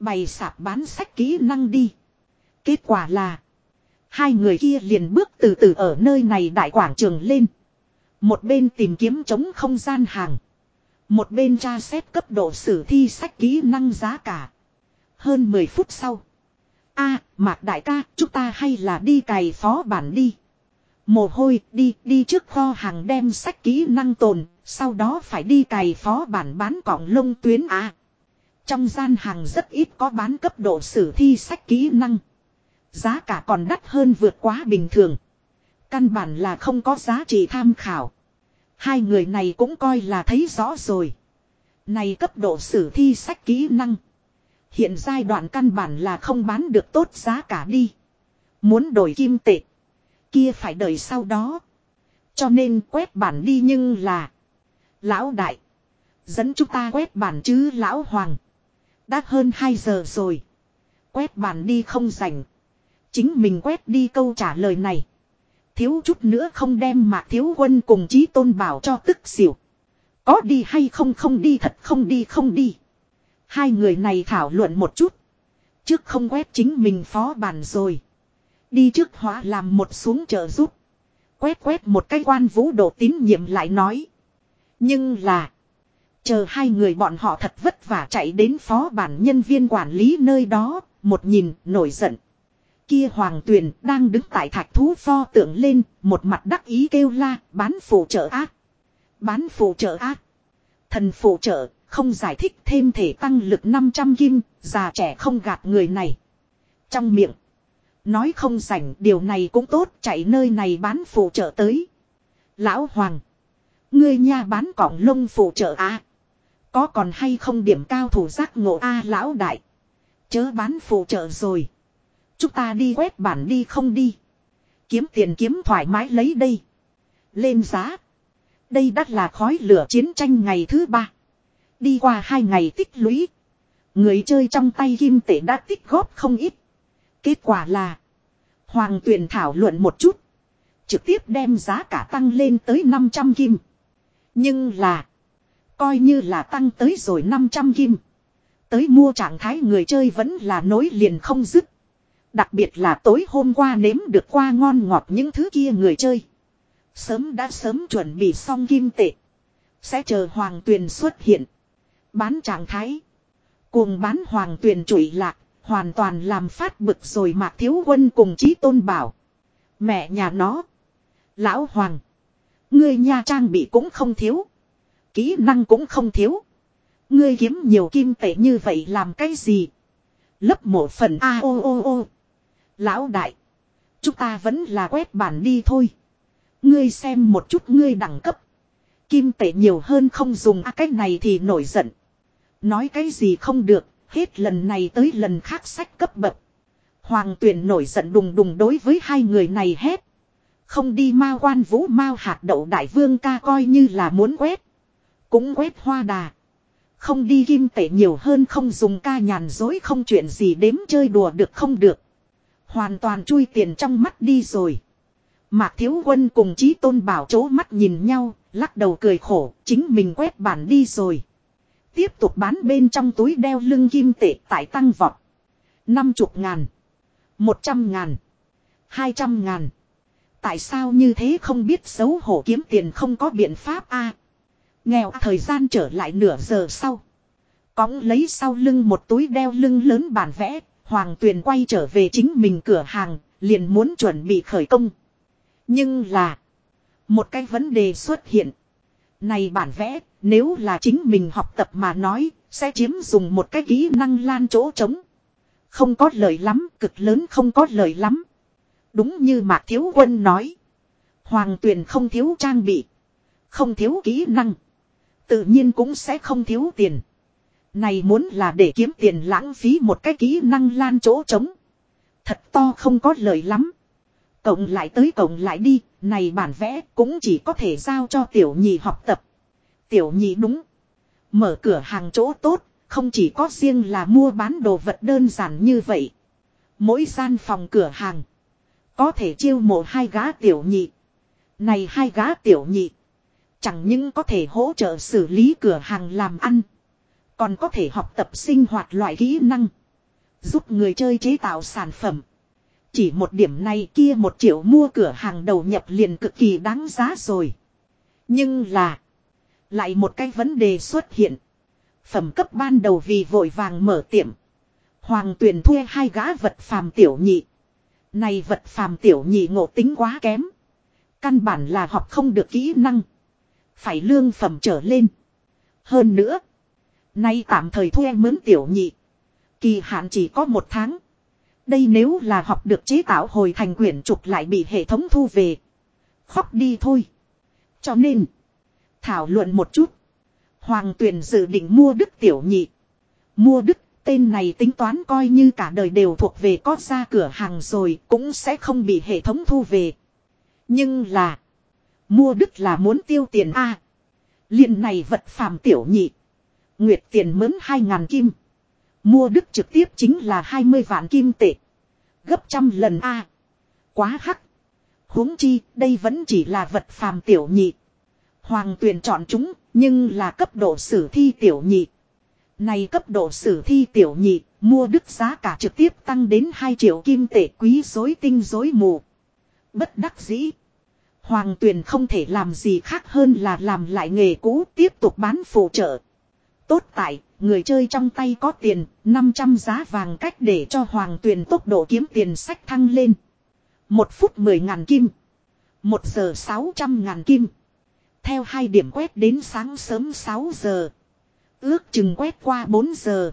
Bày sạp bán sách kỹ năng đi. Kết quả là. Hai người kia liền bước từ từ ở nơi này đại quảng trường lên. Một bên tìm kiếm chống không gian hàng. Một bên tra xét cấp độ sử thi sách kỹ năng giá cả. Hơn 10 phút sau. a Mạc Đại ca, chúng ta hay là đi cày phó bản đi. Mồ hôi, đi, đi trước kho hàng đem sách kỹ năng tồn, sau đó phải đi cày phó bản bán cọng lông tuyến A. Trong gian hàng rất ít có bán cấp độ sử thi sách kỹ năng. Giá cả còn đắt hơn vượt quá bình thường. Căn bản là không có giá trị tham khảo. Hai người này cũng coi là thấy rõ rồi. Này cấp độ sử thi sách kỹ năng. Hiện giai đoạn căn bản là không bán được tốt giá cả đi. Muốn đổi kim tệ. Kia phải đợi sau đó. Cho nên quét bản đi nhưng là. Lão đại. Dẫn chúng ta quét bản chứ lão hoàng. Đã hơn 2 giờ rồi. Quét bản đi không rảnh. Chính mình quét đi câu trả lời này. Thiếu chút nữa không đem mạc thiếu quân cùng chí tôn bảo cho tức xỉu. Có đi hay không không đi thật không đi không đi. Hai người này thảo luận một chút. Trước không quét chính mình phó bản rồi. Đi trước hóa làm một xuống trợ giúp. Quét quét một cái quan vũ độ tín nhiệm lại nói. Nhưng là. Chờ hai người bọn họ thật vất vả chạy đến phó bản nhân viên quản lý nơi đó. Một nhìn nổi giận. Kia hoàng tuyền đang đứng tại thạch thú pho tượng lên. Một mặt đắc ý kêu la, bán phụ trợ ác. Bán phụ trợ ác. Thần phụ trợ, không giải thích thêm thể tăng lực 500 kim. Già trẻ không gạt người này. Trong miệng. Nói không rảnh, điều này cũng tốt, chạy nơi này bán phụ trợ tới. Lão Hoàng. Ngươi nha bán cỏng lông phụ trợ à. Có còn hay không điểm cao thủ giác ngộ a lão đại. Chớ bán phụ trợ rồi. Chúng ta đi quét bản đi không đi. Kiếm tiền kiếm thoải mái lấy đây. Lên giá. Đây đắt là khói lửa chiến tranh ngày thứ ba. Đi qua hai ngày tích lũy. Người chơi trong tay kim tệ đã tích góp không ít. Kết quả là. Hoàng tuyển thảo luận một chút. Trực tiếp đem giá cả tăng lên tới 500 kim. Nhưng là. Coi như là tăng tới rồi 500 kim. Tới mua trạng thái người chơi vẫn là nối liền không dứt. Đặc biệt là tối hôm qua nếm được qua ngon ngọt những thứ kia người chơi. Sớm đã sớm chuẩn bị xong kim tệ. Sẽ chờ hoàng tuyền xuất hiện. Bán trạng thái. Cuồng bán hoàng tuyền trụi lạc. Hoàn toàn làm phát bực rồi mạc thiếu quân cùng chí tôn bảo. Mẹ nhà nó. Lão hoàng. Ngươi nha trang bị cũng không thiếu. Kỹ năng cũng không thiếu. Ngươi kiếm nhiều kim tệ như vậy làm cái gì? Lấp một phần a o o o. Lão đại. Chúng ta vẫn là quét bản đi thôi. Ngươi xem một chút ngươi đẳng cấp. Kim tệ nhiều hơn không dùng a à, cách này thì nổi giận. Nói cái gì không được, hết lần này tới lần khác sách cấp bậc. Hoàng tuyển nổi giận đùng đùng đối với hai người này hết. Không đi ma quan vũ mao hạt đậu đại vương ca coi như là muốn quét. Cũng quét hoa đà. Không đi kim tệ nhiều hơn không dùng ca nhàn dối không chuyện gì đếm chơi đùa được không được. Hoàn toàn chui tiền trong mắt đi rồi. Mạc Thiếu Quân cùng Chí Tôn Bảo chố mắt nhìn nhau, lắc đầu cười khổ, chính mình quét bản đi rồi. Tiếp tục bán bên trong túi đeo lưng kim tệ tại tăng vọt. Năm chục ngàn. Một trăm ngàn. Hai trăm ngàn. Tại sao như thế không biết xấu hổ kiếm tiền không có biện pháp a Nghèo, thời gian trở lại nửa giờ sau. Cóng lấy sau lưng một túi đeo lưng lớn bản vẽ. Hoàng tuyền quay trở về chính mình cửa hàng. Liền muốn chuẩn bị khởi công. Nhưng là. Một cái vấn đề xuất hiện. Này bản vẽ nếu là chính mình học tập mà nói, sẽ chiếm dùng một cái kỹ năng lan chỗ trống. Không có lời lắm, cực lớn không có lời lắm. Đúng như Mạc Thiếu Quân nói. Hoàng tuyền không thiếu trang bị. Không thiếu kỹ năng. Tự nhiên cũng sẽ không thiếu tiền. Này muốn là để kiếm tiền lãng phí một cái kỹ năng lan chỗ trống. Thật to không có lời lắm. Cộng lại tới cộng lại đi, này bản vẽ cũng chỉ có thể giao cho tiểu nhị học tập. Tiểu nhị đúng. Mở cửa hàng chỗ tốt, không chỉ có riêng là mua bán đồ vật đơn giản như vậy. Mỗi gian phòng cửa hàng. Có thể chiêu mộ hai gã tiểu nhị. Này hai gã tiểu nhị. Chẳng những có thể hỗ trợ xử lý cửa hàng làm ăn. Còn có thể học tập sinh hoạt loại kỹ năng. Giúp người chơi chế tạo sản phẩm. Chỉ một điểm này kia một triệu mua cửa hàng đầu nhập liền cực kỳ đáng giá rồi. Nhưng là. Lại một cái vấn đề xuất hiện. Phẩm cấp ban đầu vì vội vàng mở tiệm. Hoàng tuyển thuê hai gã vật phàm tiểu nhị. Này vật phàm tiểu nhị ngộ tính quá kém. Căn bản là học không được kỹ năng. Phải lương phẩm trở lên. Hơn nữa. Nay tạm thời thuê mướn tiểu nhị. Kỳ hạn chỉ có một tháng. Đây nếu là học được chế tạo hồi thành quyển trục lại bị hệ thống thu về. Khóc đi thôi. Cho nên. Thảo luận một chút. Hoàng tuyển dự định mua đức tiểu nhị. Mua đức tên này tính toán coi như cả đời đều thuộc về có ra cửa hàng rồi cũng sẽ không bị hệ thống thu về. Nhưng là. Mua đức là muốn tiêu tiền A. À, liền này vật phàm tiểu nhị. Nguyệt tiền mướn 2.000 kim. Mua đức trực tiếp chính là 20 vạn kim tệ. Gấp trăm lần A. Quá hắc. huống chi đây vẫn chỉ là vật phàm tiểu nhị. Hoàng tuyển chọn chúng nhưng là cấp độ sử thi tiểu nhị. Này cấp độ sử thi tiểu nhị, mua đức giá cả trực tiếp tăng đến 2 triệu kim tệ quý dối tinh dối mù. Bất đắc dĩ. Hoàng tuyền không thể làm gì khác hơn là làm lại nghề cũ tiếp tục bán phụ trợ. Tốt tại, người chơi trong tay có tiền, 500 giá vàng cách để cho hoàng tuyền tốc độ kiếm tiền sách thăng lên. Một phút 10 ngàn kim. Một giờ 600 ngàn kim. Theo hai điểm quét đến sáng sớm 6 giờ. Ước chừng quét qua 4 giờ.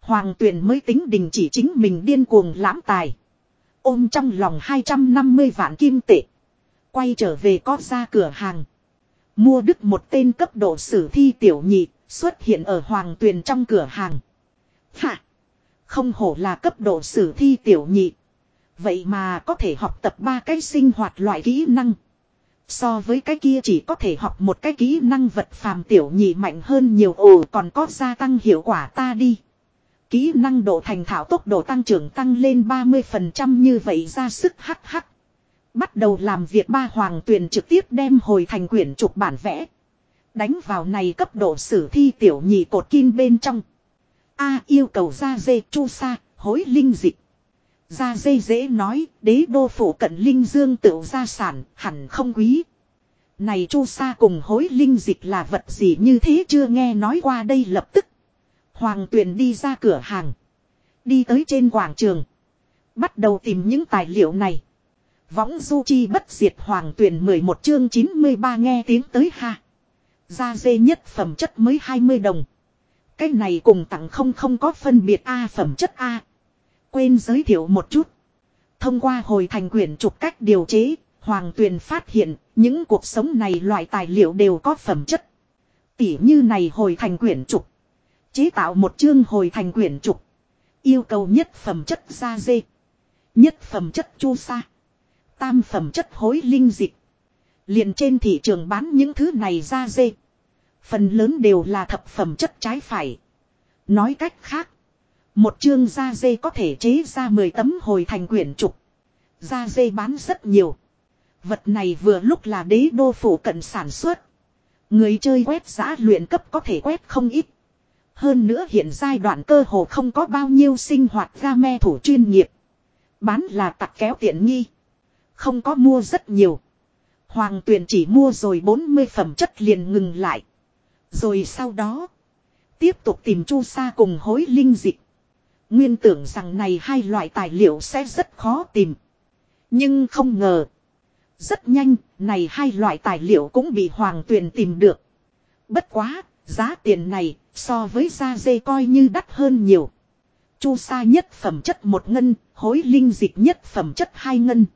Hoàng tuyền mới tính đình chỉ chính mình điên cuồng lãm tài. Ôm trong lòng 250 vạn kim tệ. Quay trở về có ra cửa hàng. Mua đức một tên cấp độ sử thi tiểu nhị xuất hiện ở hoàng tuyền trong cửa hàng. Hạ! Không hổ là cấp độ sử thi tiểu nhị. Vậy mà có thể học tập ba cái sinh hoạt loại kỹ năng. So với cái kia chỉ có thể học một cái kỹ năng vật phàm tiểu nhị mạnh hơn nhiều ồ, còn có gia tăng hiệu quả ta đi. Kỹ năng độ thành thảo tốc độ tăng trưởng tăng lên 30% như vậy ra sức hắc hắc. Bắt đầu làm việc ba hoàng Tuyền trực tiếp đem hồi thành quyển trục bản vẽ. Đánh vào này cấp độ sử thi tiểu nhị cột kim bên trong. A yêu cầu ra dê chu sa, hối linh dịch. Ra dây dễ nói, đế đô phủ cận linh dương tựu gia sản, hẳn không quý. Này chu sa cùng hối linh dịch là vật gì như thế chưa nghe nói qua đây lập tức. Hoàng tuyền đi ra cửa hàng. Đi tới trên quảng trường. Bắt đầu tìm những tài liệu này. Võng du chi bất diệt hoàng tuyền 11 chương 93 nghe tiếng tới ha. Ra dê nhất phẩm chất mới 20 đồng. Cái này cùng tặng không không có phân biệt A phẩm chất A quên giới thiệu một chút. Thông qua hồi thành quyển trục cách điều chế, Hoàng Tuyền phát hiện những cuộc sống này loại tài liệu đều có phẩm chất. Tỉ như này hồi thành quyển trục. Chế tạo một chương hồi thành quyển trục. Yêu cầu nhất phẩm chất da dê. Nhất phẩm chất chu sa. Tam phẩm chất hối linh dịch. Liền trên thị trường bán những thứ này ra dê. Phần lớn đều là thập phẩm chất trái phải. Nói cách khác. Một chương da dê có thể chế ra 10 tấm hồi thành quyển trục. Da dê bán rất nhiều. Vật này vừa lúc là đế đô phủ cận sản xuất. Người chơi quét giã luyện cấp có thể quét không ít. Hơn nữa hiện giai đoạn cơ hồ không có bao nhiêu sinh hoạt ga me thủ chuyên nghiệp. Bán là tặc kéo tiện nghi. Không có mua rất nhiều. Hoàng tuyền chỉ mua rồi 40 phẩm chất liền ngừng lại. Rồi sau đó. Tiếp tục tìm chu sa cùng hối linh dịch. Nguyên tưởng rằng này hai loại tài liệu sẽ rất khó tìm. Nhưng không ngờ. Rất nhanh, này hai loại tài liệu cũng bị Hoàng Tuyền tìm được. Bất quá, giá tiền này, so với da dê coi như đắt hơn nhiều. Chu sa nhất phẩm chất một ngân, hối linh dịch nhất phẩm chất hai ngân.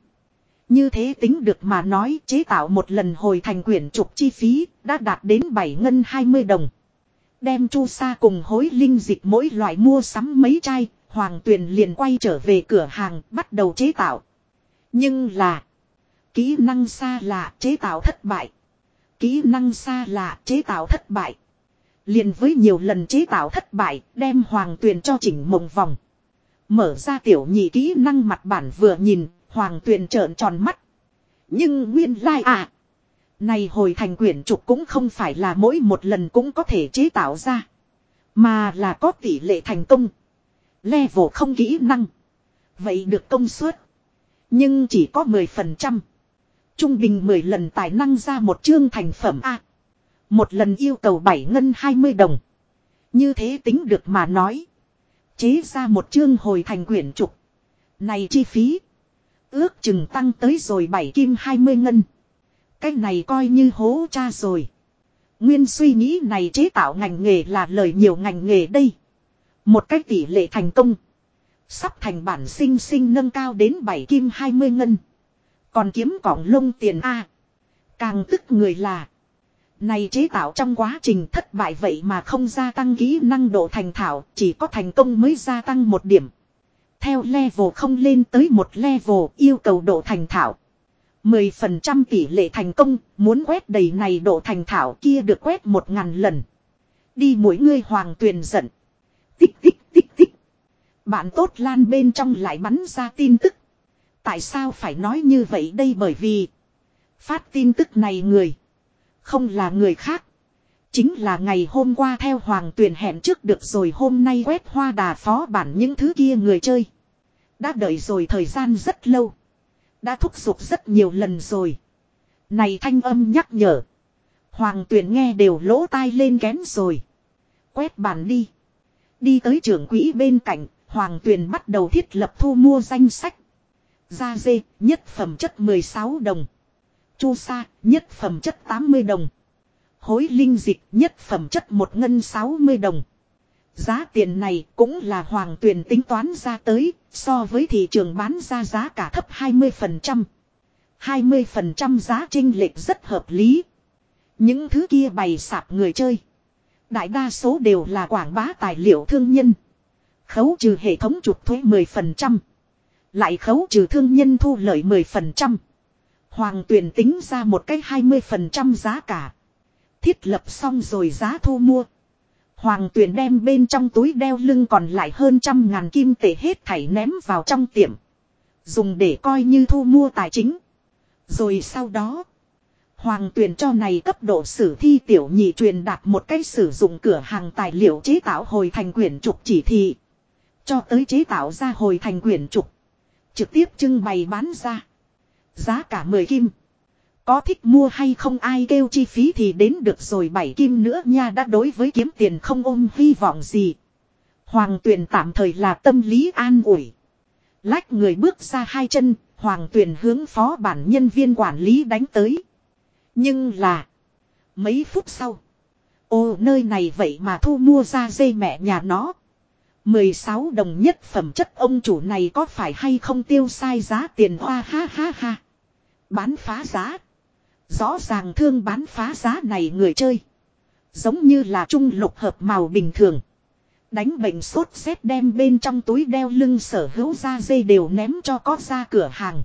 Như thế tính được mà nói chế tạo một lần hồi thành quyển trục chi phí đã đạt đến 7 ngân 20 đồng. Đem chu sa cùng hối linh dịch mỗi loại mua sắm mấy chai, Hoàng Tuyền liền quay trở về cửa hàng bắt đầu chế tạo. Nhưng là, kỹ năng xa lạ chế tạo thất bại. Kỹ năng xa lạ chế tạo thất bại. Liền với nhiều lần chế tạo thất bại, đem Hoàng Tuyền cho chỉnh mộng vòng. Mở ra tiểu nhị kỹ năng mặt bản vừa nhìn, Hoàng Tuyền trợn tròn mắt. Nhưng nguyên lai like à. Này hồi thành quyển trục cũng không phải là mỗi một lần cũng có thể chế tạo ra. Mà là có tỷ lệ thành công. Level không kỹ năng. Vậy được công suất. Nhưng chỉ có 10%. Trung bình 10 lần tài năng ra một chương thành phẩm A. Một lần yêu cầu 7 ngân 20 đồng. Như thế tính được mà nói. Chế ra một chương hồi thành quyển trục. Này chi phí. Ước chừng tăng tới rồi 7 kim 20 ngân. Cái này coi như hố cha rồi. Nguyên suy nghĩ này chế tạo ngành nghề là lời nhiều ngành nghề đây. Một cách tỷ lệ thành công. Sắp thành bản sinh sinh nâng cao đến 7 kim 20 ngân. Còn kiếm cỏng lông tiền A. Càng tức người là. Này chế tạo trong quá trình thất bại vậy mà không gia tăng kỹ năng độ thành thảo, chỉ có thành công mới gia tăng một điểm. Theo level không lên tới một level yêu cầu độ thành thảo. 10% tỷ lệ thành công, muốn quét đầy này độ thành thảo kia được quét một ngàn lần. Đi mỗi người hoàng tuyền giận. Tích tích tích tích. Bạn tốt lan bên trong lại bắn ra tin tức. Tại sao phải nói như vậy đây bởi vì phát tin tức này người không là người khác. Chính là ngày hôm qua theo Hoàng Tuyền hẹn trước được rồi hôm nay quét hoa đà phó bản những thứ kia người chơi. Đã đợi rồi thời gian rất lâu. Đã thúc giục rất nhiều lần rồi. Này thanh âm nhắc nhở. Hoàng Tuyền nghe đều lỗ tai lên kén rồi. Quét bản đi. Đi tới trưởng quỹ bên cạnh, Hoàng Tuyền bắt đầu thiết lập thu mua danh sách. Da dê, nhất phẩm chất 16 đồng. Chu sa, nhất phẩm chất 80 đồng. Hối linh dịch, nhất phẩm chất một ngân 60 đồng. Giá tiền này cũng là hoàng tuyển tính toán ra tới, so với thị trường bán ra giá cả thấp 20%. 20% giá trinh lệch rất hợp lý. Những thứ kia bày sạp người chơi. Đại đa số đều là quảng bá tài liệu thương nhân. Khấu trừ hệ thống trục thuế 10%. Lại khấu trừ thương nhân thu lợi 10%. Hoàng tuyển tính ra một cái 20% giá cả. Thiết lập xong rồi giá thu mua. Hoàng tuyển đem bên trong túi đeo lưng còn lại hơn trăm ngàn kim tệ hết thảy ném vào trong tiệm. Dùng để coi như thu mua tài chính. Rồi sau đó. Hoàng tuyển cho này cấp độ sử thi tiểu nhị truyền đạt một cách sử dụng cửa hàng tài liệu chế tạo hồi thành quyển trục chỉ thị. Cho tới chế tạo ra hồi thành quyển trục. Trực tiếp trưng bày bán ra. Giá cả 10 kim. Có thích mua hay không ai kêu chi phí thì đến được rồi bảy kim nữa nha đã đối với kiếm tiền không ôm hy vọng gì. Hoàng tuyền tạm thời là tâm lý an ủi. Lách người bước ra hai chân, hoàng tuyền hướng phó bản nhân viên quản lý đánh tới. Nhưng là. Mấy phút sau. Ô nơi này vậy mà thu mua ra dây mẹ nhà nó. 16 đồng nhất phẩm chất ông chủ này có phải hay không tiêu sai giá tiền hoa ha ha ha. Bán phá giá. Rõ ràng thương bán phá giá này người chơi. Giống như là trung lục hợp màu bình thường. Đánh bệnh sốt xét đem bên trong túi đeo lưng sở hữu da dây đều ném cho có ra cửa hàng.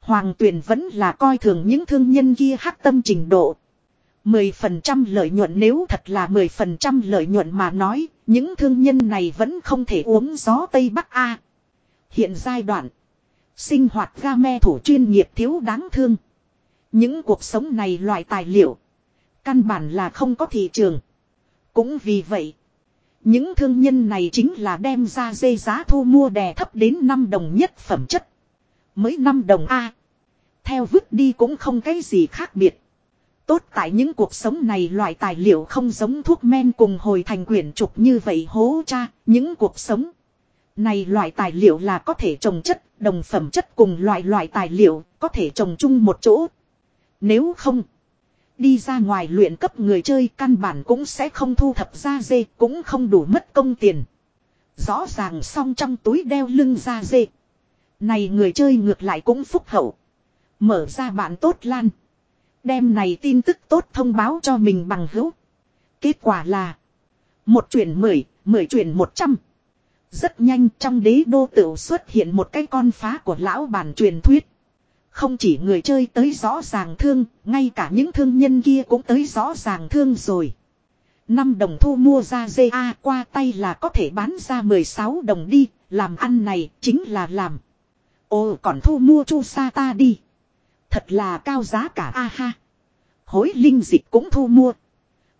Hoàng tuyển vẫn là coi thường những thương nhân kia hắc tâm trình độ. 10% lợi nhuận nếu thật là 10% lợi nhuận mà nói, những thương nhân này vẫn không thể uống gió Tây Bắc A. Hiện giai đoạn, sinh hoạt ga me thủ chuyên nghiệp thiếu đáng thương. Những cuộc sống này loại tài liệu, căn bản là không có thị trường. Cũng vì vậy, những thương nhân này chính là đem ra dây giá thu mua đè thấp đến 5 đồng nhất phẩm chất. Mới 5 đồng A. Theo vứt đi cũng không cái gì khác biệt. Tốt tại những cuộc sống này loại tài liệu không giống thuốc men cùng hồi thành quyển trục như vậy hố cha, những cuộc sống này loại tài liệu là có thể trồng chất, đồng phẩm chất cùng loại loại tài liệu, có thể trồng chung một chỗ. Nếu không, đi ra ngoài luyện cấp người chơi căn bản cũng sẽ không thu thập ra dê, cũng không đủ mất công tiền. Rõ ràng xong trong túi đeo lưng ra dê. Này người chơi ngược lại cũng phúc hậu. Mở ra bạn tốt lan. Đem này tin tức tốt thông báo cho mình bằng hữu. Kết quả là. Một chuyển mười, mười chuyển một trăm. Rất nhanh trong đế đô tựu xuất hiện một cái con phá của lão bản truyền thuyết. Không chỉ người chơi tới rõ ràng thương, ngay cả những thương nhân kia cũng tới rõ ràng thương rồi. 5 đồng thu mua ra GA qua tay là có thể bán ra 16 đồng đi, làm ăn này chính là làm. Ồ còn thu mua chu sa ta đi. Thật là cao giá cả a ha. Hối linh dịch cũng thu mua.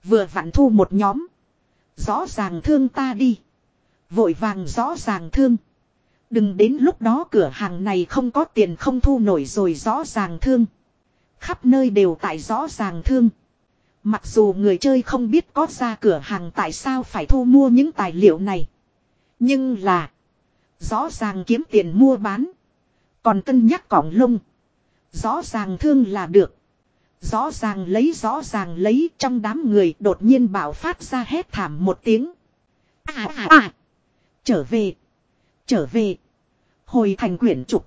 Vừa vặn thu một nhóm. Rõ ràng thương ta đi. Vội vàng rõ ràng thương. Đừng đến lúc đó cửa hàng này không có tiền không thu nổi rồi rõ ràng thương. Khắp nơi đều tại rõ ràng thương. Mặc dù người chơi không biết có ra cửa hàng tại sao phải thu mua những tài liệu này. Nhưng là. Rõ ràng kiếm tiền mua bán. Còn cân nhắc cỏng lông. Rõ ràng thương là được. Rõ ràng lấy, rõ ràng lấy, trong đám người đột nhiên bảo phát ra hét thảm một tiếng. À à à. Trở về. Trở về. Hồi thành quyển trục.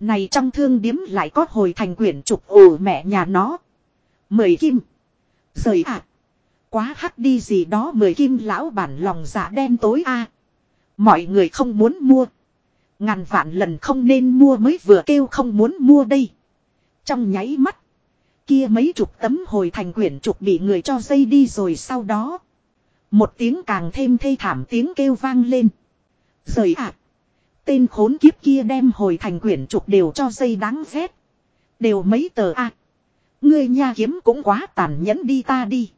Này trong thương điếm lại có hồi thành quyển trục, ồ, mẹ nhà nó. Mười kim. Rời ạ. À. Quá hắc đi gì đó, mười kim lão bản lòng dạ đen tối a Mọi người không muốn mua. Ngàn vạn lần không nên mua mới vừa kêu không muốn mua đây. Trong nháy mắt. Kia mấy chục tấm hồi thành quyển trục bị người cho dây đi rồi sau đó. Một tiếng càng thêm thê thảm tiếng kêu vang lên. Rời ạ. À. Tên khốn kiếp kia đem hồi thành quyển trục đều cho dây đáng ghét. Đều mấy tờ a Ngươi nha kiếm cũng quá tàn nhẫn đi ta đi.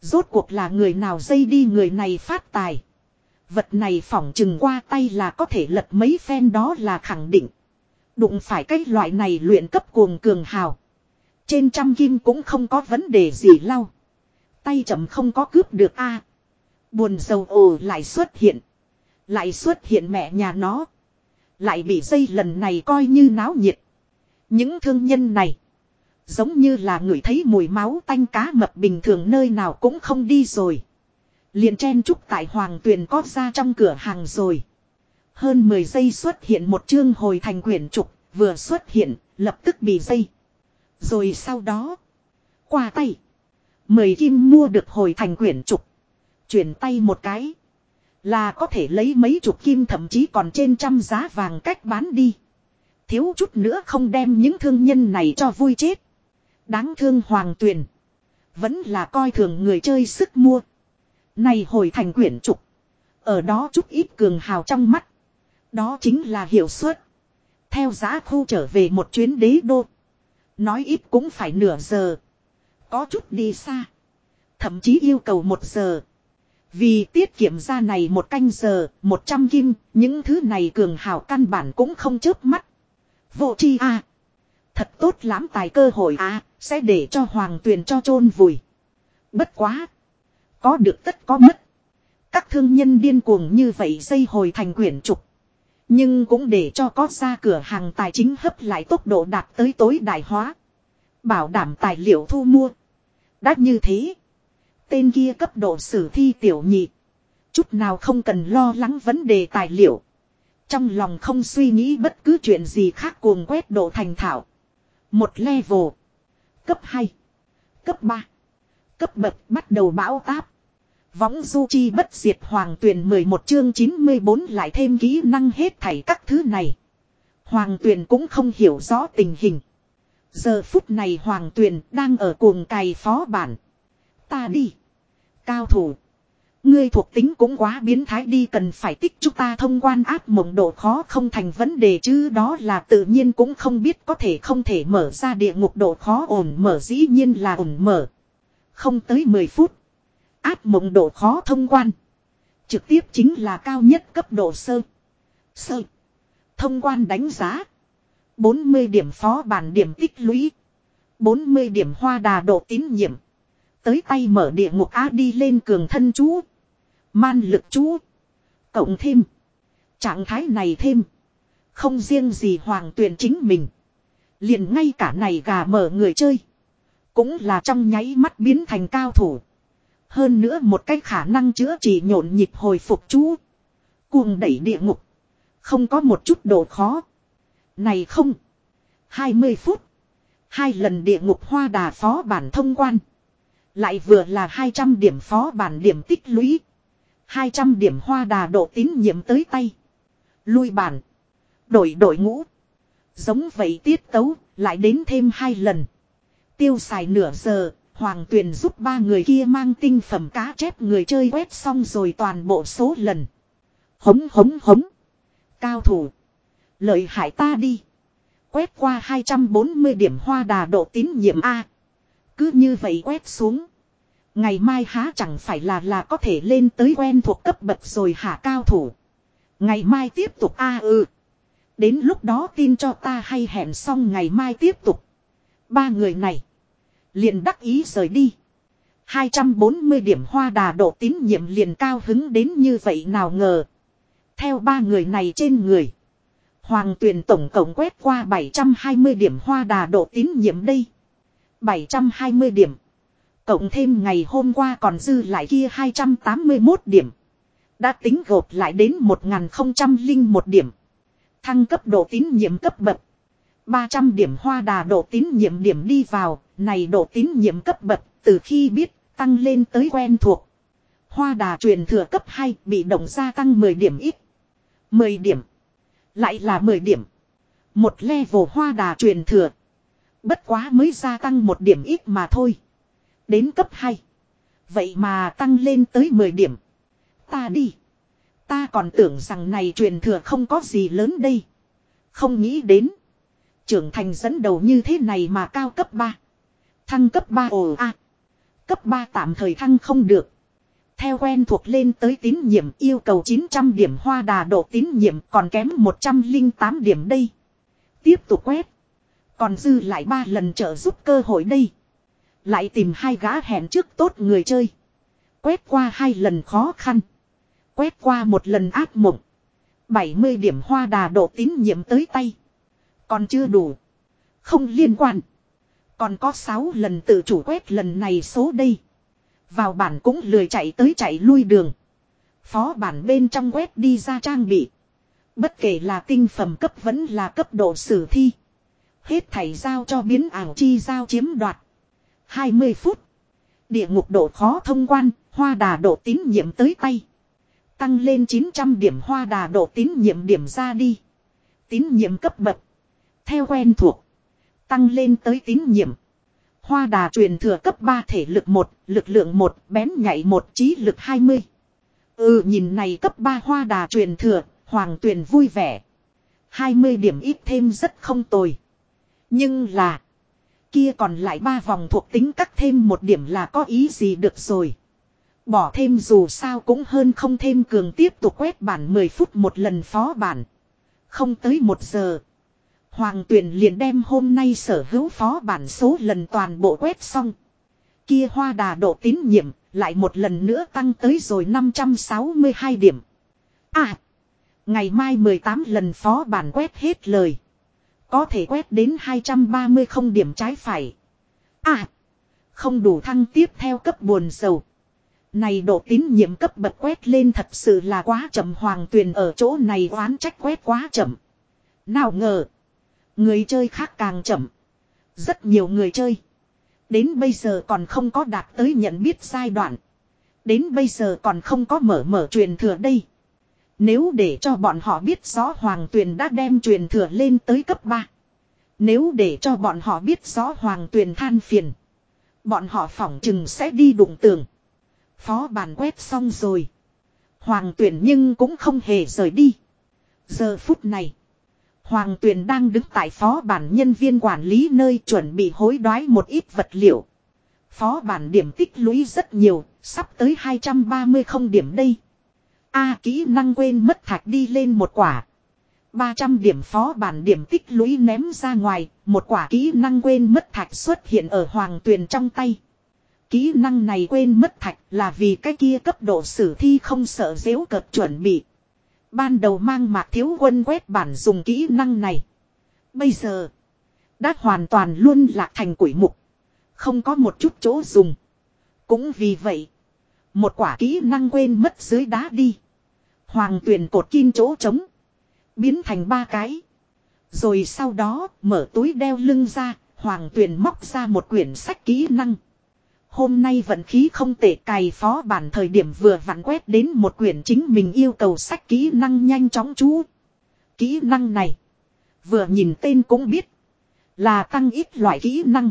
Rốt cuộc là người nào dây đi người này phát tài. Vật này phỏng chừng qua tay là có thể lật mấy phen đó là khẳng định. Đụng phải cái loại này luyện cấp cuồng cường hào. Trên trăm kim cũng không có vấn đề gì lau. Tay chậm không có cướp được a Buồn dầu ồ lại xuất hiện. Lại xuất hiện mẹ nhà nó. Lại bị dây lần này coi như náo nhiệt. Những thương nhân này. Giống như là người thấy mùi máu tanh cá mập bình thường nơi nào cũng không đi rồi. Liền chen chúc tại hoàng tuyền có ra trong cửa hàng rồi. Hơn 10 giây xuất hiện một chương hồi thành quyển trục, vừa xuất hiện, lập tức bị dây. Rồi sau đó, qua tay. Mười kim mua được hồi thành quyển trục. Chuyển tay một cái. Là có thể lấy mấy chục kim thậm chí còn trên trăm giá vàng cách bán đi. Thiếu chút nữa không đem những thương nhân này cho vui chết. Đáng thương hoàng tuyền. Vẫn là coi thường người chơi sức mua. Này hồi thành quyển trục. Ở đó chút ít cường hào trong mắt. Đó chính là hiệu suất. Theo giá khu trở về một chuyến đế đô. Nói ít cũng phải nửa giờ. Có chút đi xa. Thậm chí yêu cầu một giờ. Vì tiết kiệm ra này một canh giờ, một trăm kim, những thứ này cường hào căn bản cũng không chớp mắt. Vô chi a Thật tốt lắm tài cơ hội a sẽ để cho hoàng tuyền cho chôn vùi. Bất quá. Có được tất có mất. Các thương nhân điên cuồng như vậy dây hồi thành quyển trục. Nhưng cũng để cho có ra cửa hàng tài chính hấp lại tốc độ đạt tới tối đại hóa. Bảo đảm tài liệu thu mua. Đã như thế. Tên kia cấp độ sử thi tiểu nhị. Chút nào không cần lo lắng vấn đề tài liệu. Trong lòng không suy nghĩ bất cứ chuyện gì khác cuồng quét độ thành thạo. Một level. Cấp 2. Cấp 3. Cấp bậc bắt đầu bão táp. Võng du chi bất diệt hoàng tuyển 11 chương 94 lại thêm kỹ năng hết thảy các thứ này. Hoàng tuyển cũng không hiểu rõ tình hình. Giờ phút này hoàng tuyển đang ở cuồng cày phó bản. Ta đi. Cao thủ. Ngươi thuộc tính cũng quá biến thái đi, cần phải tích chúng ta thông quan áp mộng độ khó không thành vấn đề chứ, đó là tự nhiên cũng không biết, có thể không thể mở ra địa ngục độ khó, ổn mở dĩ nhiên là ổn mở. Không tới 10 phút. Áp mộng độ khó thông quan. Trực tiếp chính là cao nhất cấp độ sơ. Sơ. Thông quan đánh giá. 40 điểm phó bản điểm tích lũy. 40 điểm hoa đà độ tín nhiệm. Tới tay mở địa ngục A đi lên cường thân chú. Man lực chú. Cộng thêm. Trạng thái này thêm. Không riêng gì hoàng tuyển chính mình. Liền ngay cả này gà mở người chơi. Cũng là trong nháy mắt biến thành cao thủ. Hơn nữa một cái khả năng chữa trị nhộn nhịp hồi phục chú. Cuồng đẩy địa ngục. Không có một chút độ khó. Này không. 20 phút. Hai lần địa ngục hoa đà phó bản thông quan. Lại vừa là 200 điểm phó bản điểm tích lũy. 200 điểm hoa đà độ tín nhiệm tới tay. Lui bản. Đổi đội ngũ. Giống vậy tiết tấu, lại đến thêm hai lần. Tiêu xài nửa giờ, Hoàng Tuyền giúp ba người kia mang tinh phẩm cá chép người chơi quét xong rồi toàn bộ số lần. Hống hống hống. Cao thủ. Lợi hại ta đi. Quét qua 240 điểm hoa đà độ tín nhiệm A. Cứ như vậy quét xuống. Ngày mai há chẳng phải là là có thể lên tới quen thuộc cấp bậc rồi hả cao thủ. Ngày mai tiếp tục a ừ. Đến lúc đó tin cho ta hay hẹn xong ngày mai tiếp tục. Ba người này. Liền đắc ý rời đi. 240 điểm hoa đà độ tín nhiệm liền cao hứng đến như vậy nào ngờ. Theo ba người này trên người. Hoàng tuyền tổng cộng quét qua 720 điểm hoa đà độ tín nhiệm đây. 720 điểm. Cộng thêm ngày hôm qua còn dư lại kia 281 điểm. Đã tính gộp lại đến 1001 điểm. Thăng cấp độ tín nhiệm cấp bậc. 300 điểm hoa đà độ tín nhiệm điểm đi vào, này độ tín nhiệm cấp bậc, từ khi biết, tăng lên tới quen thuộc. Hoa đà truyền thừa cấp 2 bị động gia tăng 10 điểm ít. 10 điểm. Lại là 10 điểm. Một level hoa đà truyền thừa. Bất quá mới gia tăng một điểm ít mà thôi. Đến cấp 2. Vậy mà tăng lên tới 10 điểm. Ta đi. Ta còn tưởng rằng này truyền thừa không có gì lớn đây. Không nghĩ đến. Trưởng thành dẫn đầu như thế này mà cao cấp 3. Thăng cấp 3 ồ a. Cấp 3 tạm thời thăng không được. Theo quen thuộc lên tới tín nhiệm yêu cầu 900 điểm hoa đà độ tín nhiệm còn kém 108 điểm đây. Tiếp tục quét. Còn dư lại ba lần trợ giúp cơ hội đây. Lại tìm hai gã hẹn trước tốt người chơi. Quét qua hai lần khó khăn. Quét qua một lần ác mộng. 70 điểm hoa đà độ tín nhiệm tới tay. Còn chưa đủ. Không liên quan. Còn có 6 lần tự chủ quét lần này số đây. Vào bản cũng lười chạy tới chạy lui đường. Phó bản bên trong quét đi ra trang bị. Bất kể là tinh phẩm cấp vẫn là cấp độ sử thi. Hết thảy giao cho biến ảo chi giao chiếm đoạt. 20 phút. Địa ngục độ khó thông quan, hoa đà độ tín nhiệm tới tay. Tăng lên 900 điểm hoa đà độ tín nhiệm điểm ra đi. Tín nhiệm cấp bậc. Theo quen thuộc. Tăng lên tới tín nhiệm. Hoa đà truyền thừa cấp 3 thể lực 1, lực lượng 1, bén nhảy 1, trí lực 20. Ừ nhìn này cấp 3 hoa đà truyền thừa, hoàng tuyền vui vẻ. 20 điểm ít thêm rất không tồi. Nhưng là. Kia còn lại ba vòng thuộc tính cắt thêm một điểm là có ý gì được rồi. Bỏ thêm dù sao cũng hơn không thêm cường tiếp tục quét bản 10 phút một lần phó bản. Không tới một giờ. Hoàng tuyển liền đem hôm nay sở hữu phó bản số lần toàn bộ quét xong. Kia hoa đà độ tín nhiệm, lại một lần nữa tăng tới rồi 562 điểm. À! Ngày mai 18 lần phó bản quét hết lời. Có thể quét đến 230 không điểm trái phải. À! Không đủ thăng tiếp theo cấp buồn sầu Này độ tín nhiệm cấp bậc quét lên thật sự là quá chậm, hoàng tuyền ở chỗ này oán trách quét quá chậm. Nào ngờ. Người chơi khác càng chậm. Rất nhiều người chơi. Đến bây giờ còn không có đạt tới nhận biết giai đoạn. Đến bây giờ còn không có mở mở truyền thừa đây. Nếu để cho bọn họ biết rõ Hoàng Tuyền đã đem truyền thừa lên tới cấp 3. Nếu để cho bọn họ biết rõ Hoàng Tuyền than phiền. Bọn họ phỏng chừng sẽ đi đụng tường. Phó bàn quét xong rồi. Hoàng Tuyền nhưng cũng không hề rời đi. Giờ phút này. Hoàng Tuyền đang đứng tại phó bản nhân viên quản lý nơi chuẩn bị hối đoái một ít vật liệu. Phó bản điểm tích lũy rất nhiều, sắp tới 230 không điểm đây. A kỹ năng quên mất thạch đi lên một quả. 300 điểm phó bản điểm tích lũy ném ra ngoài, một quả kỹ năng quên mất thạch xuất hiện ở hoàng tuyền trong tay. Kỹ năng này quên mất thạch là vì cái kia cấp độ sử thi không sợ dễu cợt chuẩn bị. Ban đầu mang mạc thiếu quân quét bản dùng kỹ năng này. Bây giờ. Đã hoàn toàn luôn lạc thành quỷ mục. Không có một chút chỗ dùng. Cũng vì vậy. Một quả kỹ năng quên mất dưới đá đi. Hoàng tuyển cột kim chỗ trống. Biến thành ba cái. Rồi sau đó, mở túi đeo lưng ra. Hoàng tuyển móc ra một quyển sách kỹ năng. Hôm nay vận khí không tệ cày phó bản thời điểm vừa vặn quét đến một quyển chính mình yêu cầu sách kỹ năng nhanh chóng chú. Kỹ năng này. Vừa nhìn tên cũng biết. Là tăng ít loại kỹ năng.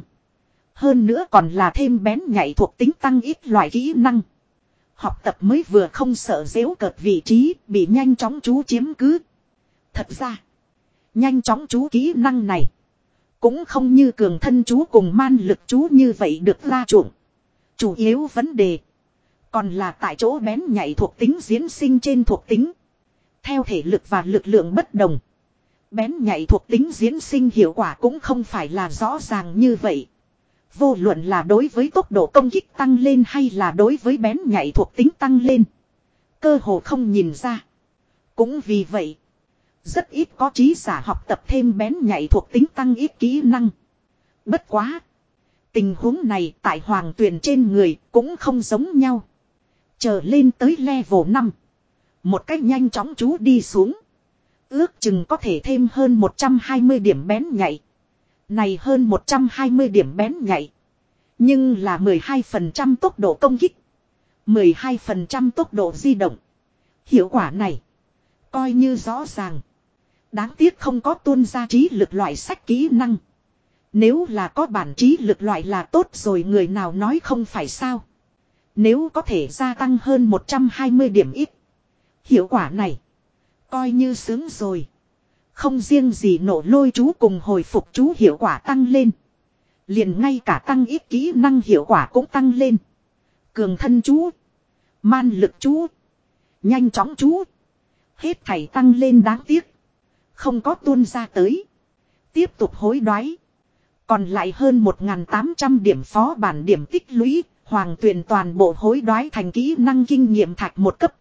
Hơn nữa còn là thêm bén nhạy thuộc tính tăng ít loại kỹ năng. Học tập mới vừa không sợ dễu cợt vị trí, bị nhanh chóng chú chiếm cứ. Thật ra. Nhanh chóng chú kỹ năng này. Cũng không như cường thân chú cùng man lực chú như vậy được la chuộng. Chủ yếu vấn đề. Còn là tại chỗ bén nhạy thuộc tính diễn sinh trên thuộc tính. Theo thể lực và lực lượng bất đồng. Bén nhạy thuộc tính diễn sinh hiệu quả cũng không phải là rõ ràng như vậy. Vô luận là đối với tốc độ công kích tăng lên hay là đối với bén nhạy thuộc tính tăng lên. Cơ hồ không nhìn ra. Cũng vì vậy. Rất ít có trí giả học tập thêm bén nhạy thuộc tính tăng ít kỹ năng. Bất quá. Tình huống này tại hoàng tuyển trên người cũng không giống nhau. Chờ lên tới level 5. Một cách nhanh chóng chú đi xuống. Ước chừng có thể thêm hơn 120 điểm bén nhạy. Này hơn 120 điểm bén nhạy. Nhưng là 12% tốc độ công kích. 12% tốc độ di động. Hiệu quả này. Coi như rõ ràng. Đáng tiếc không có tuôn ra trí lực loại sách kỹ năng. Nếu là có bản trí lực loại là tốt rồi, người nào nói không phải sao. Nếu có thể gia tăng hơn 120 điểm ít. Hiệu quả này. Coi như sướng rồi. Không riêng gì nổ lôi chú cùng hồi phục chú hiệu quả tăng lên. Liền ngay cả tăng ít kỹ năng hiệu quả cũng tăng lên. Cường thân chú. Man lực chú. Nhanh chóng chú. Hết thảy tăng lên đáng tiếc. Không có tuôn ra tới. Tiếp tục hối đoái. Còn lại hơn 1.800 điểm phó bản điểm tích lũy. Hoàng tuyển toàn bộ hối đoái thành kỹ năng kinh nghiệm thạch một cấp.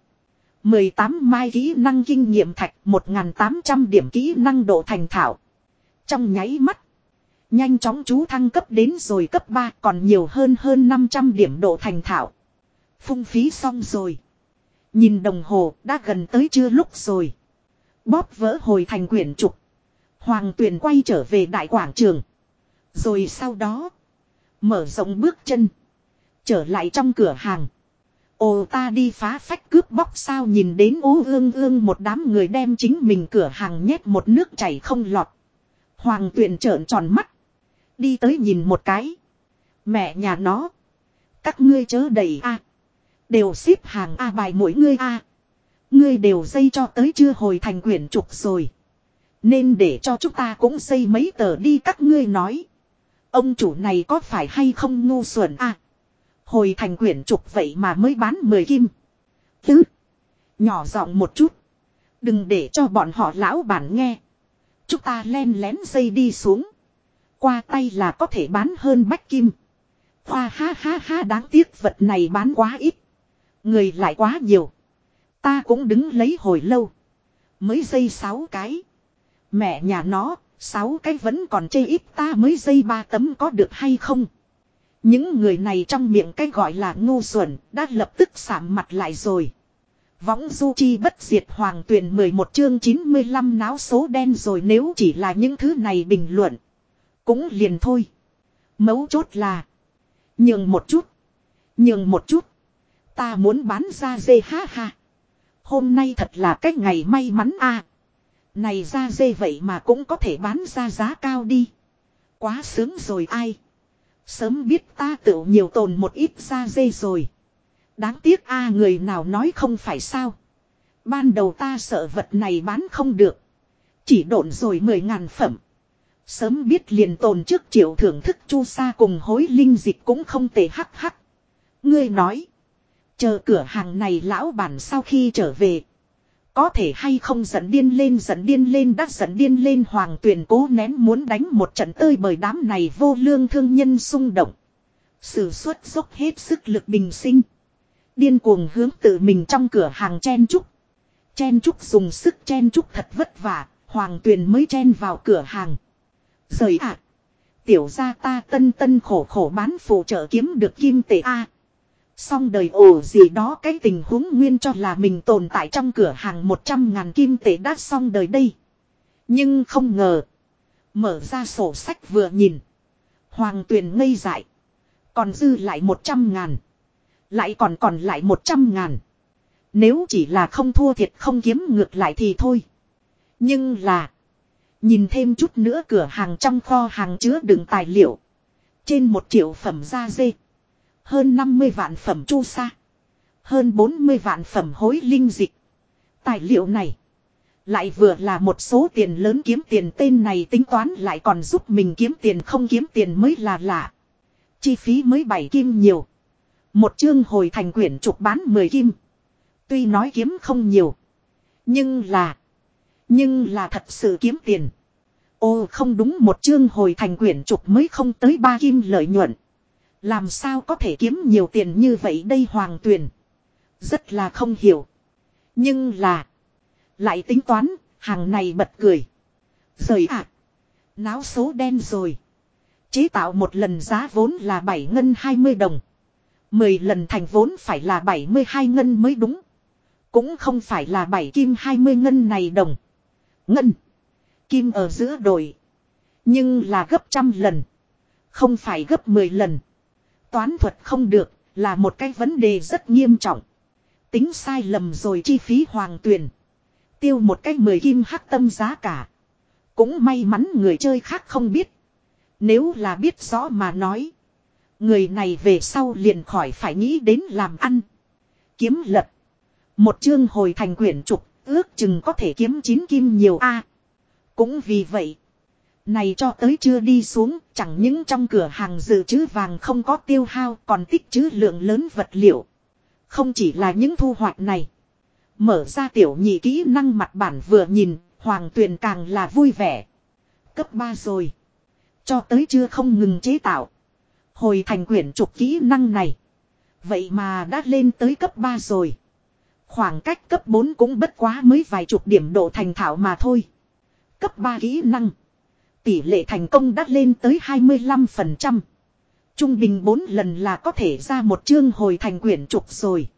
18 mai kỹ năng kinh nghiệm thạch 1.800 điểm kỹ năng độ thành thảo. Trong nháy mắt. Nhanh chóng chú thăng cấp đến rồi cấp 3 còn nhiều hơn hơn 500 điểm độ thành thảo. Phung phí xong rồi. Nhìn đồng hồ, đã gần tới trưa lúc rồi. Bóp vỡ hồi thành quyển trục. Hoàng tuyền quay trở về đại quảng trường. Rồi sau đó. Mở rộng bước chân. Trở lại trong cửa hàng. Ồ, ta đi phá phách cướp bóc sao nhìn đến ố ương ương một đám người đem chính mình cửa hàng nhét một nước chảy không lọt. Hoàng tuyền trợn tròn mắt. Đi tới nhìn một cái. Mẹ nhà nó. Các ngươi chớ đầy a Đều xếp hàng A bài mỗi ngươi A. Ngươi đều dây cho tới chưa hồi thành quyển trục rồi. Nên để cho chúng ta cũng xây mấy tờ đi các ngươi nói. Ông chủ này có phải hay không ngu xuẩn a Hồi thành quyển trục vậy mà mới bán 10 kim. Tứ. Nhỏ giọng một chút. Đừng để cho bọn họ lão bản nghe. Chúng ta len lén dây đi xuống. Qua tay là có thể bán hơn bách kim. Hoa ha ha ha đáng tiếc vật này bán quá ít. Người lại quá nhiều. Ta cũng đứng lấy hồi lâu. Mới dây sáu cái. Mẹ nhà nó, sáu cái vẫn còn chê ít ta mới dây ba tấm có được hay không. Những người này trong miệng cái gọi là ngu xuẩn đã lập tức sạm mặt lại rồi. Võng du chi bất diệt hoàng tuyển 11 chương 95 náo số đen rồi nếu chỉ là những thứ này bình luận. Cũng liền thôi. Mấu chốt là. Nhường một chút. Nhường một chút. Ta muốn bán ra dê ha ha. Hôm nay thật là cái ngày may mắn a. Này ra dê vậy mà cũng có thể bán ra giá cao đi. Quá sướng rồi ai. Sớm biết ta tự nhiều tồn một ít ra dê rồi. Đáng tiếc a, người nào nói không phải sao. Ban đầu ta sợ vật này bán không được. Chỉ độn rồi mười ngàn phẩm. Sớm biết liền tồn trước triệu thưởng thức chu sa cùng hối linh dịch cũng không tệ hắc hắc. Ngươi nói. Chờ cửa hàng này lão bản sau khi trở về. Có thể hay không giận điên lên giận điên lên đắt giận điên lên hoàng tuyển cố nén muốn đánh một trận tơi bởi đám này vô lương thương nhân xung động. Sử xuất dốc hết sức lực bình sinh. Điên cuồng hướng tự mình trong cửa hàng chen trúc. Chen trúc dùng sức chen trúc thật vất vả, hoàng tuyền mới chen vào cửa hàng. Rời ạ! tiểu gia ta tân tân khổ khổ bán phụ trợ kiếm được kim tệ A. Xong đời ổ gì đó, cái tình huống nguyên cho là mình tồn tại trong cửa hàng 100 ngàn kim tệ đã xong đời đây. Nhưng không ngờ. Mở ra sổ sách vừa nhìn. Hoàng tuyền ngây dại. Còn dư lại 100 ngàn. Lại còn còn lại 100 ngàn. Nếu chỉ là không thua thiệt không kiếm ngược lại thì thôi. Nhưng là. Nhìn thêm chút nữa cửa hàng trong kho hàng chứa đựng tài liệu. Trên một triệu phẩm da dê. Hơn 50 vạn phẩm chu sa. Hơn 40 vạn phẩm hối linh dịch. Tài liệu này. Lại vừa là một số tiền lớn kiếm tiền tên này tính toán lại còn giúp mình kiếm tiền không kiếm tiền mới là lạ. Chi phí mới bảy kim nhiều. Một chương hồi thành quyển trục bán 10 kim. Tuy nói kiếm không nhiều. Nhưng là. Nhưng là thật sự kiếm tiền. Ô, không đúng, một chương hồi thành quyển trục mới không tới ba kim lợi nhuận. Làm sao có thể kiếm nhiều tiền như vậy đây hoàng tuyền. Rất là không hiểu. Nhưng là. Lại tính toán, hàng này bật cười. Rời ạ. À, náo số đen rồi. Chế tạo một lần giá vốn là 7 ngân 20 đồng. 10 lần thành vốn phải là 72 ngân mới đúng. Cũng không phải là 7 kim 20 ngân này đồng. Ngân. Kim ở giữa đổi. Nhưng là gấp trăm lần. Không phải gấp 10 lần. Toán thuật không được là một cái vấn đề rất nghiêm trọng. Tính sai lầm rồi chi phí hoàng tuyển. Tiêu một cái 10 kim hắc tâm giá cả. Cũng may mắn người chơi khác không biết. Nếu là biết rõ mà nói. Người này về sau liền khỏi phải nghĩ đến làm ăn. Kiếm lật. Một chương hồi thành quyển trục, ước chừng có thể kiếm chín kim nhiều a. cũng vì vậy. Này cho tới chưa đi xuống, chẳng những trong cửa hàng dự trữ vàng không có tiêu hao còn tích trữ lượng lớn vật liệu. Không chỉ là những thu hoạch này. Mở ra tiểu nhị kỹ năng mặt bản vừa nhìn, hoàng tuyền càng là vui vẻ. Cấp 3 rồi. Cho tới chưa không ngừng chế tạo. Hồi thành quyển trục kỹ năng này. Vậy mà đã lên tới cấp 3 rồi. Khoảng cách cấp 4 cũng bất quá mới vài chục điểm độ thành thạo mà thôi. Cấp 3 kỹ năng. Tỷ lệ thành công đã lên tới 25%. Trung bình 4 lần là có thể ra một chương hồi thành quyển trục rồi.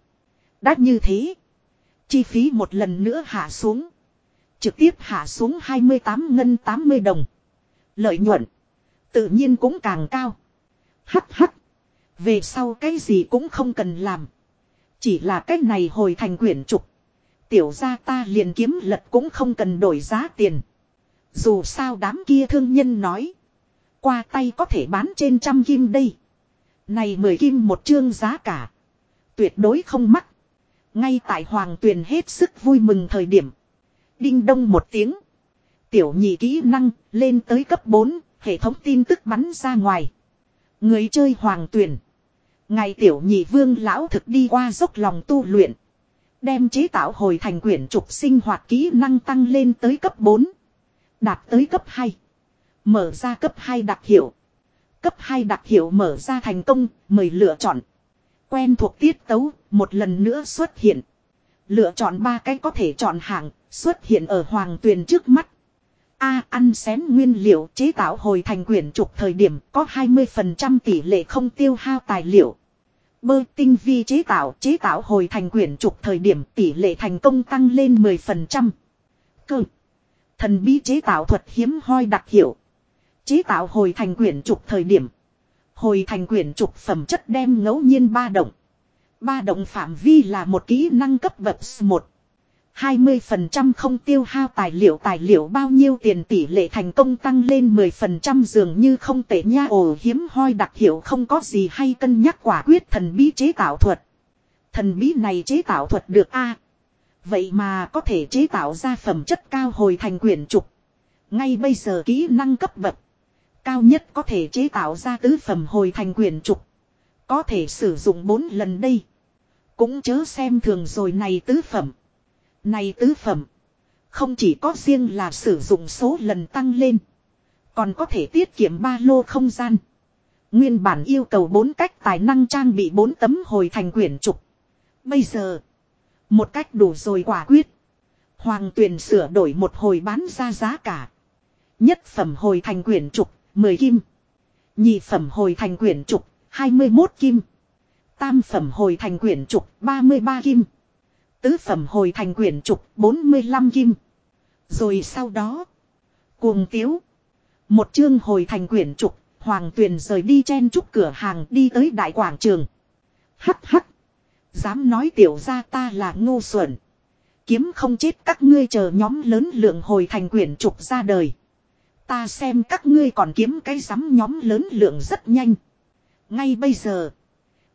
Đã như thế. Chi phí một lần nữa hạ xuống. Trực tiếp hạ xuống 28 ngân 80 đồng. Lợi nhuận. Tự nhiên cũng càng cao. Hắc hắc. Về sau cái gì cũng không cần làm. Chỉ là cái này hồi thành quyển trục. Tiểu ra ta liền kiếm lật cũng không cần đổi giá tiền. Dù sao đám kia thương nhân nói. Qua tay có thể bán trên trăm kim đây. Này mười kim một chương giá cả. Tuyệt đối không mắc. Ngay tại hoàng tuyền hết sức vui mừng thời điểm. Đinh đông một tiếng. Tiểu nhị kỹ năng lên tới cấp 4. Hệ thống tin tức bắn ra ngoài. Người chơi hoàng tuyền Ngày tiểu nhị vương lão thực đi qua dốc lòng tu luyện. Đem chế tạo hồi thành quyển trục sinh hoạt kỹ năng tăng lên tới cấp 4. Đạt tới cấp 2. Mở ra cấp 2 đặc hiệu. Cấp 2 đặc hiệu mở ra thành công, mời lựa chọn. Quen thuộc tiết tấu, một lần nữa xuất hiện. Lựa chọn ba cái có thể chọn hạng, xuất hiện ở hoàng tuyền trước mắt. A ăn xén nguyên liệu chế tạo hồi thành quyển trục thời điểm có 20% tỷ lệ không tiêu hao tài liệu. Bơ tinh vi chế tạo chế tạo hồi thành quyển trục thời điểm tỷ lệ thành công tăng lên 10%. Cơ. Thần bí chế tạo thuật hiếm hoi đặc hiệu. Chế tạo hồi thành quyển trục thời điểm. Hồi thành quyển trục phẩm chất đem ngẫu nhiên ba động. Ba động phạm vi là một kỹ năng cấp bậc 1. 20% không tiêu hao tài liệu tài liệu bao nhiêu tiền tỷ lệ thành công tăng lên 10% dường như không tệ nha ồ, hiếm hoi đặc hiệu không có gì hay cân nhắc quả quyết thần bí chế tạo thuật. Thần bí này chế tạo thuật được a Vậy mà có thể chế tạo ra phẩm chất cao hồi thành quyển trục. Ngay bây giờ kỹ năng cấp bậc. Cao nhất có thể chế tạo ra tứ phẩm hồi thành quyển trục. Có thể sử dụng 4 lần đây. Cũng chớ xem thường rồi này tứ phẩm. Này tứ phẩm. Không chỉ có riêng là sử dụng số lần tăng lên. Còn có thể tiết kiệm ba lô không gian. Nguyên bản yêu cầu bốn cách tài năng trang bị bốn tấm hồi thành quyển trục. Bây giờ. Một cách đủ rồi quả quyết. Hoàng tuyển sửa đổi một hồi bán ra giá cả. Nhất phẩm hồi thành quyển trục, 10 kim. Nhị phẩm hồi thành quyển trục, 21 kim. Tam phẩm hồi thành quyển trục, 33 kim. Tứ phẩm hồi thành quyển trục 45 kim. Rồi sau đó. Cuồng tiếu. Một chương hồi thành quyển trục. Hoàng tuyền rời đi chen trúc cửa hàng đi tới đại quảng trường. Hắc hắc. Dám nói tiểu ra ta là ngu xuẩn. Kiếm không chết các ngươi chờ nhóm lớn lượng hồi thành quyển trục ra đời. Ta xem các ngươi còn kiếm cái rắm nhóm lớn lượng rất nhanh. Ngay bây giờ.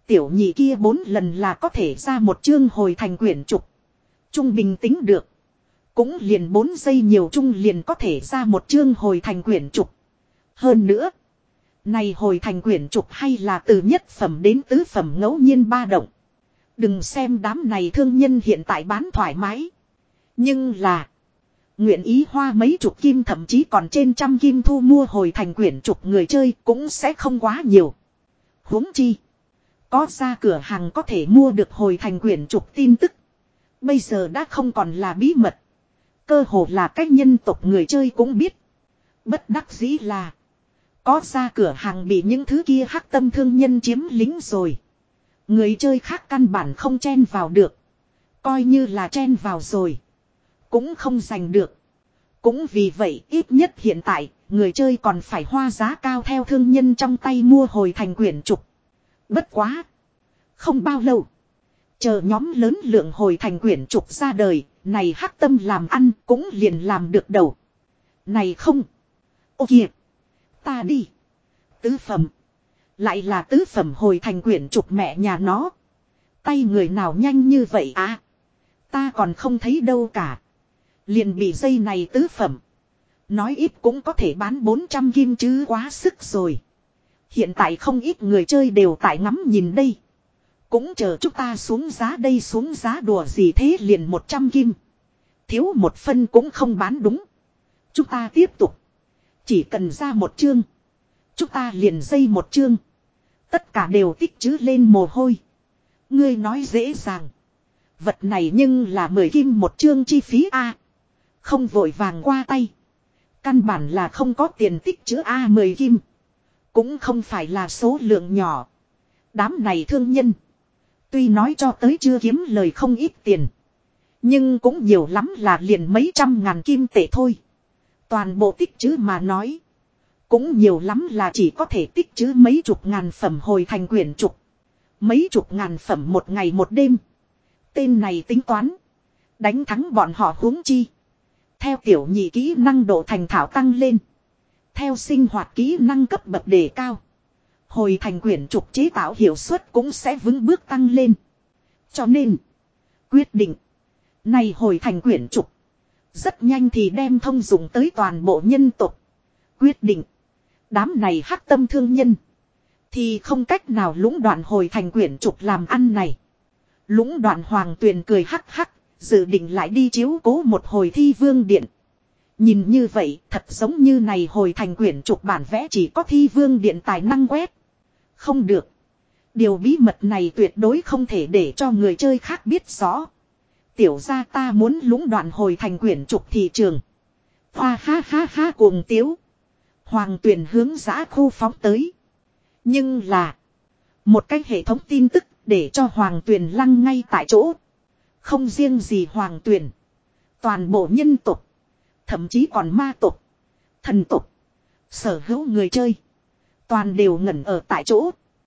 Tiểu nhị kia bốn lần là có thể ra một chương hồi thành quyển trục. Trung bình tính được. Cũng liền bốn giây nhiều trung liền có thể ra một chương hồi thành quyển trục. Hơn nữa. Này hồi thành quyển trục hay là từ nhất phẩm đến tứ phẩm ngẫu nhiên ba động. Đừng xem đám này thương nhân hiện tại bán thoải mái. Nhưng là. Nguyện ý hoa mấy chục kim thậm chí còn trên trăm kim thu mua hồi thành quyển trục người chơi cũng sẽ không quá nhiều. huống chi. Có ra cửa hàng có thể mua được hồi thành quyển trục tin tức. Bây giờ đã không còn là bí mật. Cơ hồ là cách nhân tộc người chơi cũng biết. Bất đắc dĩ là. Có ra cửa hàng bị những thứ kia hắc tâm thương nhân chiếm lính rồi. Người chơi khác căn bản không chen vào được. Coi như là chen vào rồi. Cũng không giành được. Cũng vì vậy ít nhất hiện tại người chơi còn phải hoa giá cao theo thương nhân trong tay mua hồi thành quyển trục. Bất quá. Không bao lâu. Chờ nhóm lớn lượng hồi thành quyển trục ra đời, này hắc tâm làm ăn cũng liền làm được đầu. Này không. Ô kìa. Ta đi. Tứ phẩm. Lại là tứ phẩm hồi thành quyển trục mẹ nhà nó. Tay người nào nhanh như vậy à. Ta còn không thấy đâu cả. Liền bị dây này tứ phẩm. Nói ít cũng có thể bán 400 kim chứ quá sức rồi. Hiện tại không ít người chơi đều tại ngắm nhìn đây. Cũng chờ chúng ta xuống giá đây xuống giá đùa gì thế liền 100 kim. Thiếu một phân cũng không bán đúng. Chúng ta tiếp tục. Chỉ cần ra một chương. Chúng ta liền dây một chương. Tất cả đều tích chứ lên mồ hôi. Ngươi nói dễ dàng. Vật này nhưng là 10 kim một chương chi phí A. Không vội vàng qua tay. Căn bản là không có tiền tích chữ A 10 kim. Cũng không phải là số lượng nhỏ. Đám này thương nhân. Tuy nói cho tới chưa kiếm lời không ít tiền. Nhưng cũng nhiều lắm là liền mấy trăm ngàn kim tệ thôi. Toàn bộ tích chứ mà nói. Cũng nhiều lắm là chỉ có thể tích chứ mấy chục ngàn phẩm hồi thành quyển trục. Mấy chục ngàn phẩm một ngày một đêm. Tên này tính toán. Đánh thắng bọn họ huống chi. Theo tiểu nhị kỹ năng độ thành thảo tăng lên. Theo sinh hoạt kỹ năng cấp bậc đề cao. Hồi thành quyển trục chế tạo hiệu suất cũng sẽ vững bước tăng lên. Cho nên. Quyết định. Này hồi thành quyển trục. Rất nhanh thì đem thông dụng tới toàn bộ nhân tục. Quyết định. Đám này hắc tâm thương nhân. Thì không cách nào lũng đoạn hồi thành quyển trục làm ăn này. Lũng đoạn hoàng tuyền cười hắc hắc. Dự định lại đi chiếu cố một hồi thi vương điện. Nhìn như vậy, thật giống như này hồi thành quyển trục bản vẽ chỉ có thi vương điện tài năng quét. Không được. Điều bí mật này tuyệt đối không thể để cho người chơi khác biết rõ. Tiểu ra ta muốn lũng đoạn hồi thành quyển trục thị trường. Hoa ha ha ha cuồng tiếu. Hoàng tuyển hướng giã khu phóng tới. Nhưng là. Một cái hệ thống tin tức để cho hoàng tuyển lăng ngay tại chỗ. Không riêng gì hoàng tuyển. Toàn bộ nhân tục. Thậm chí còn ma tục. Thần tục. Sở hữu người chơi. Toàn đều ngẩn ở tại chỗ.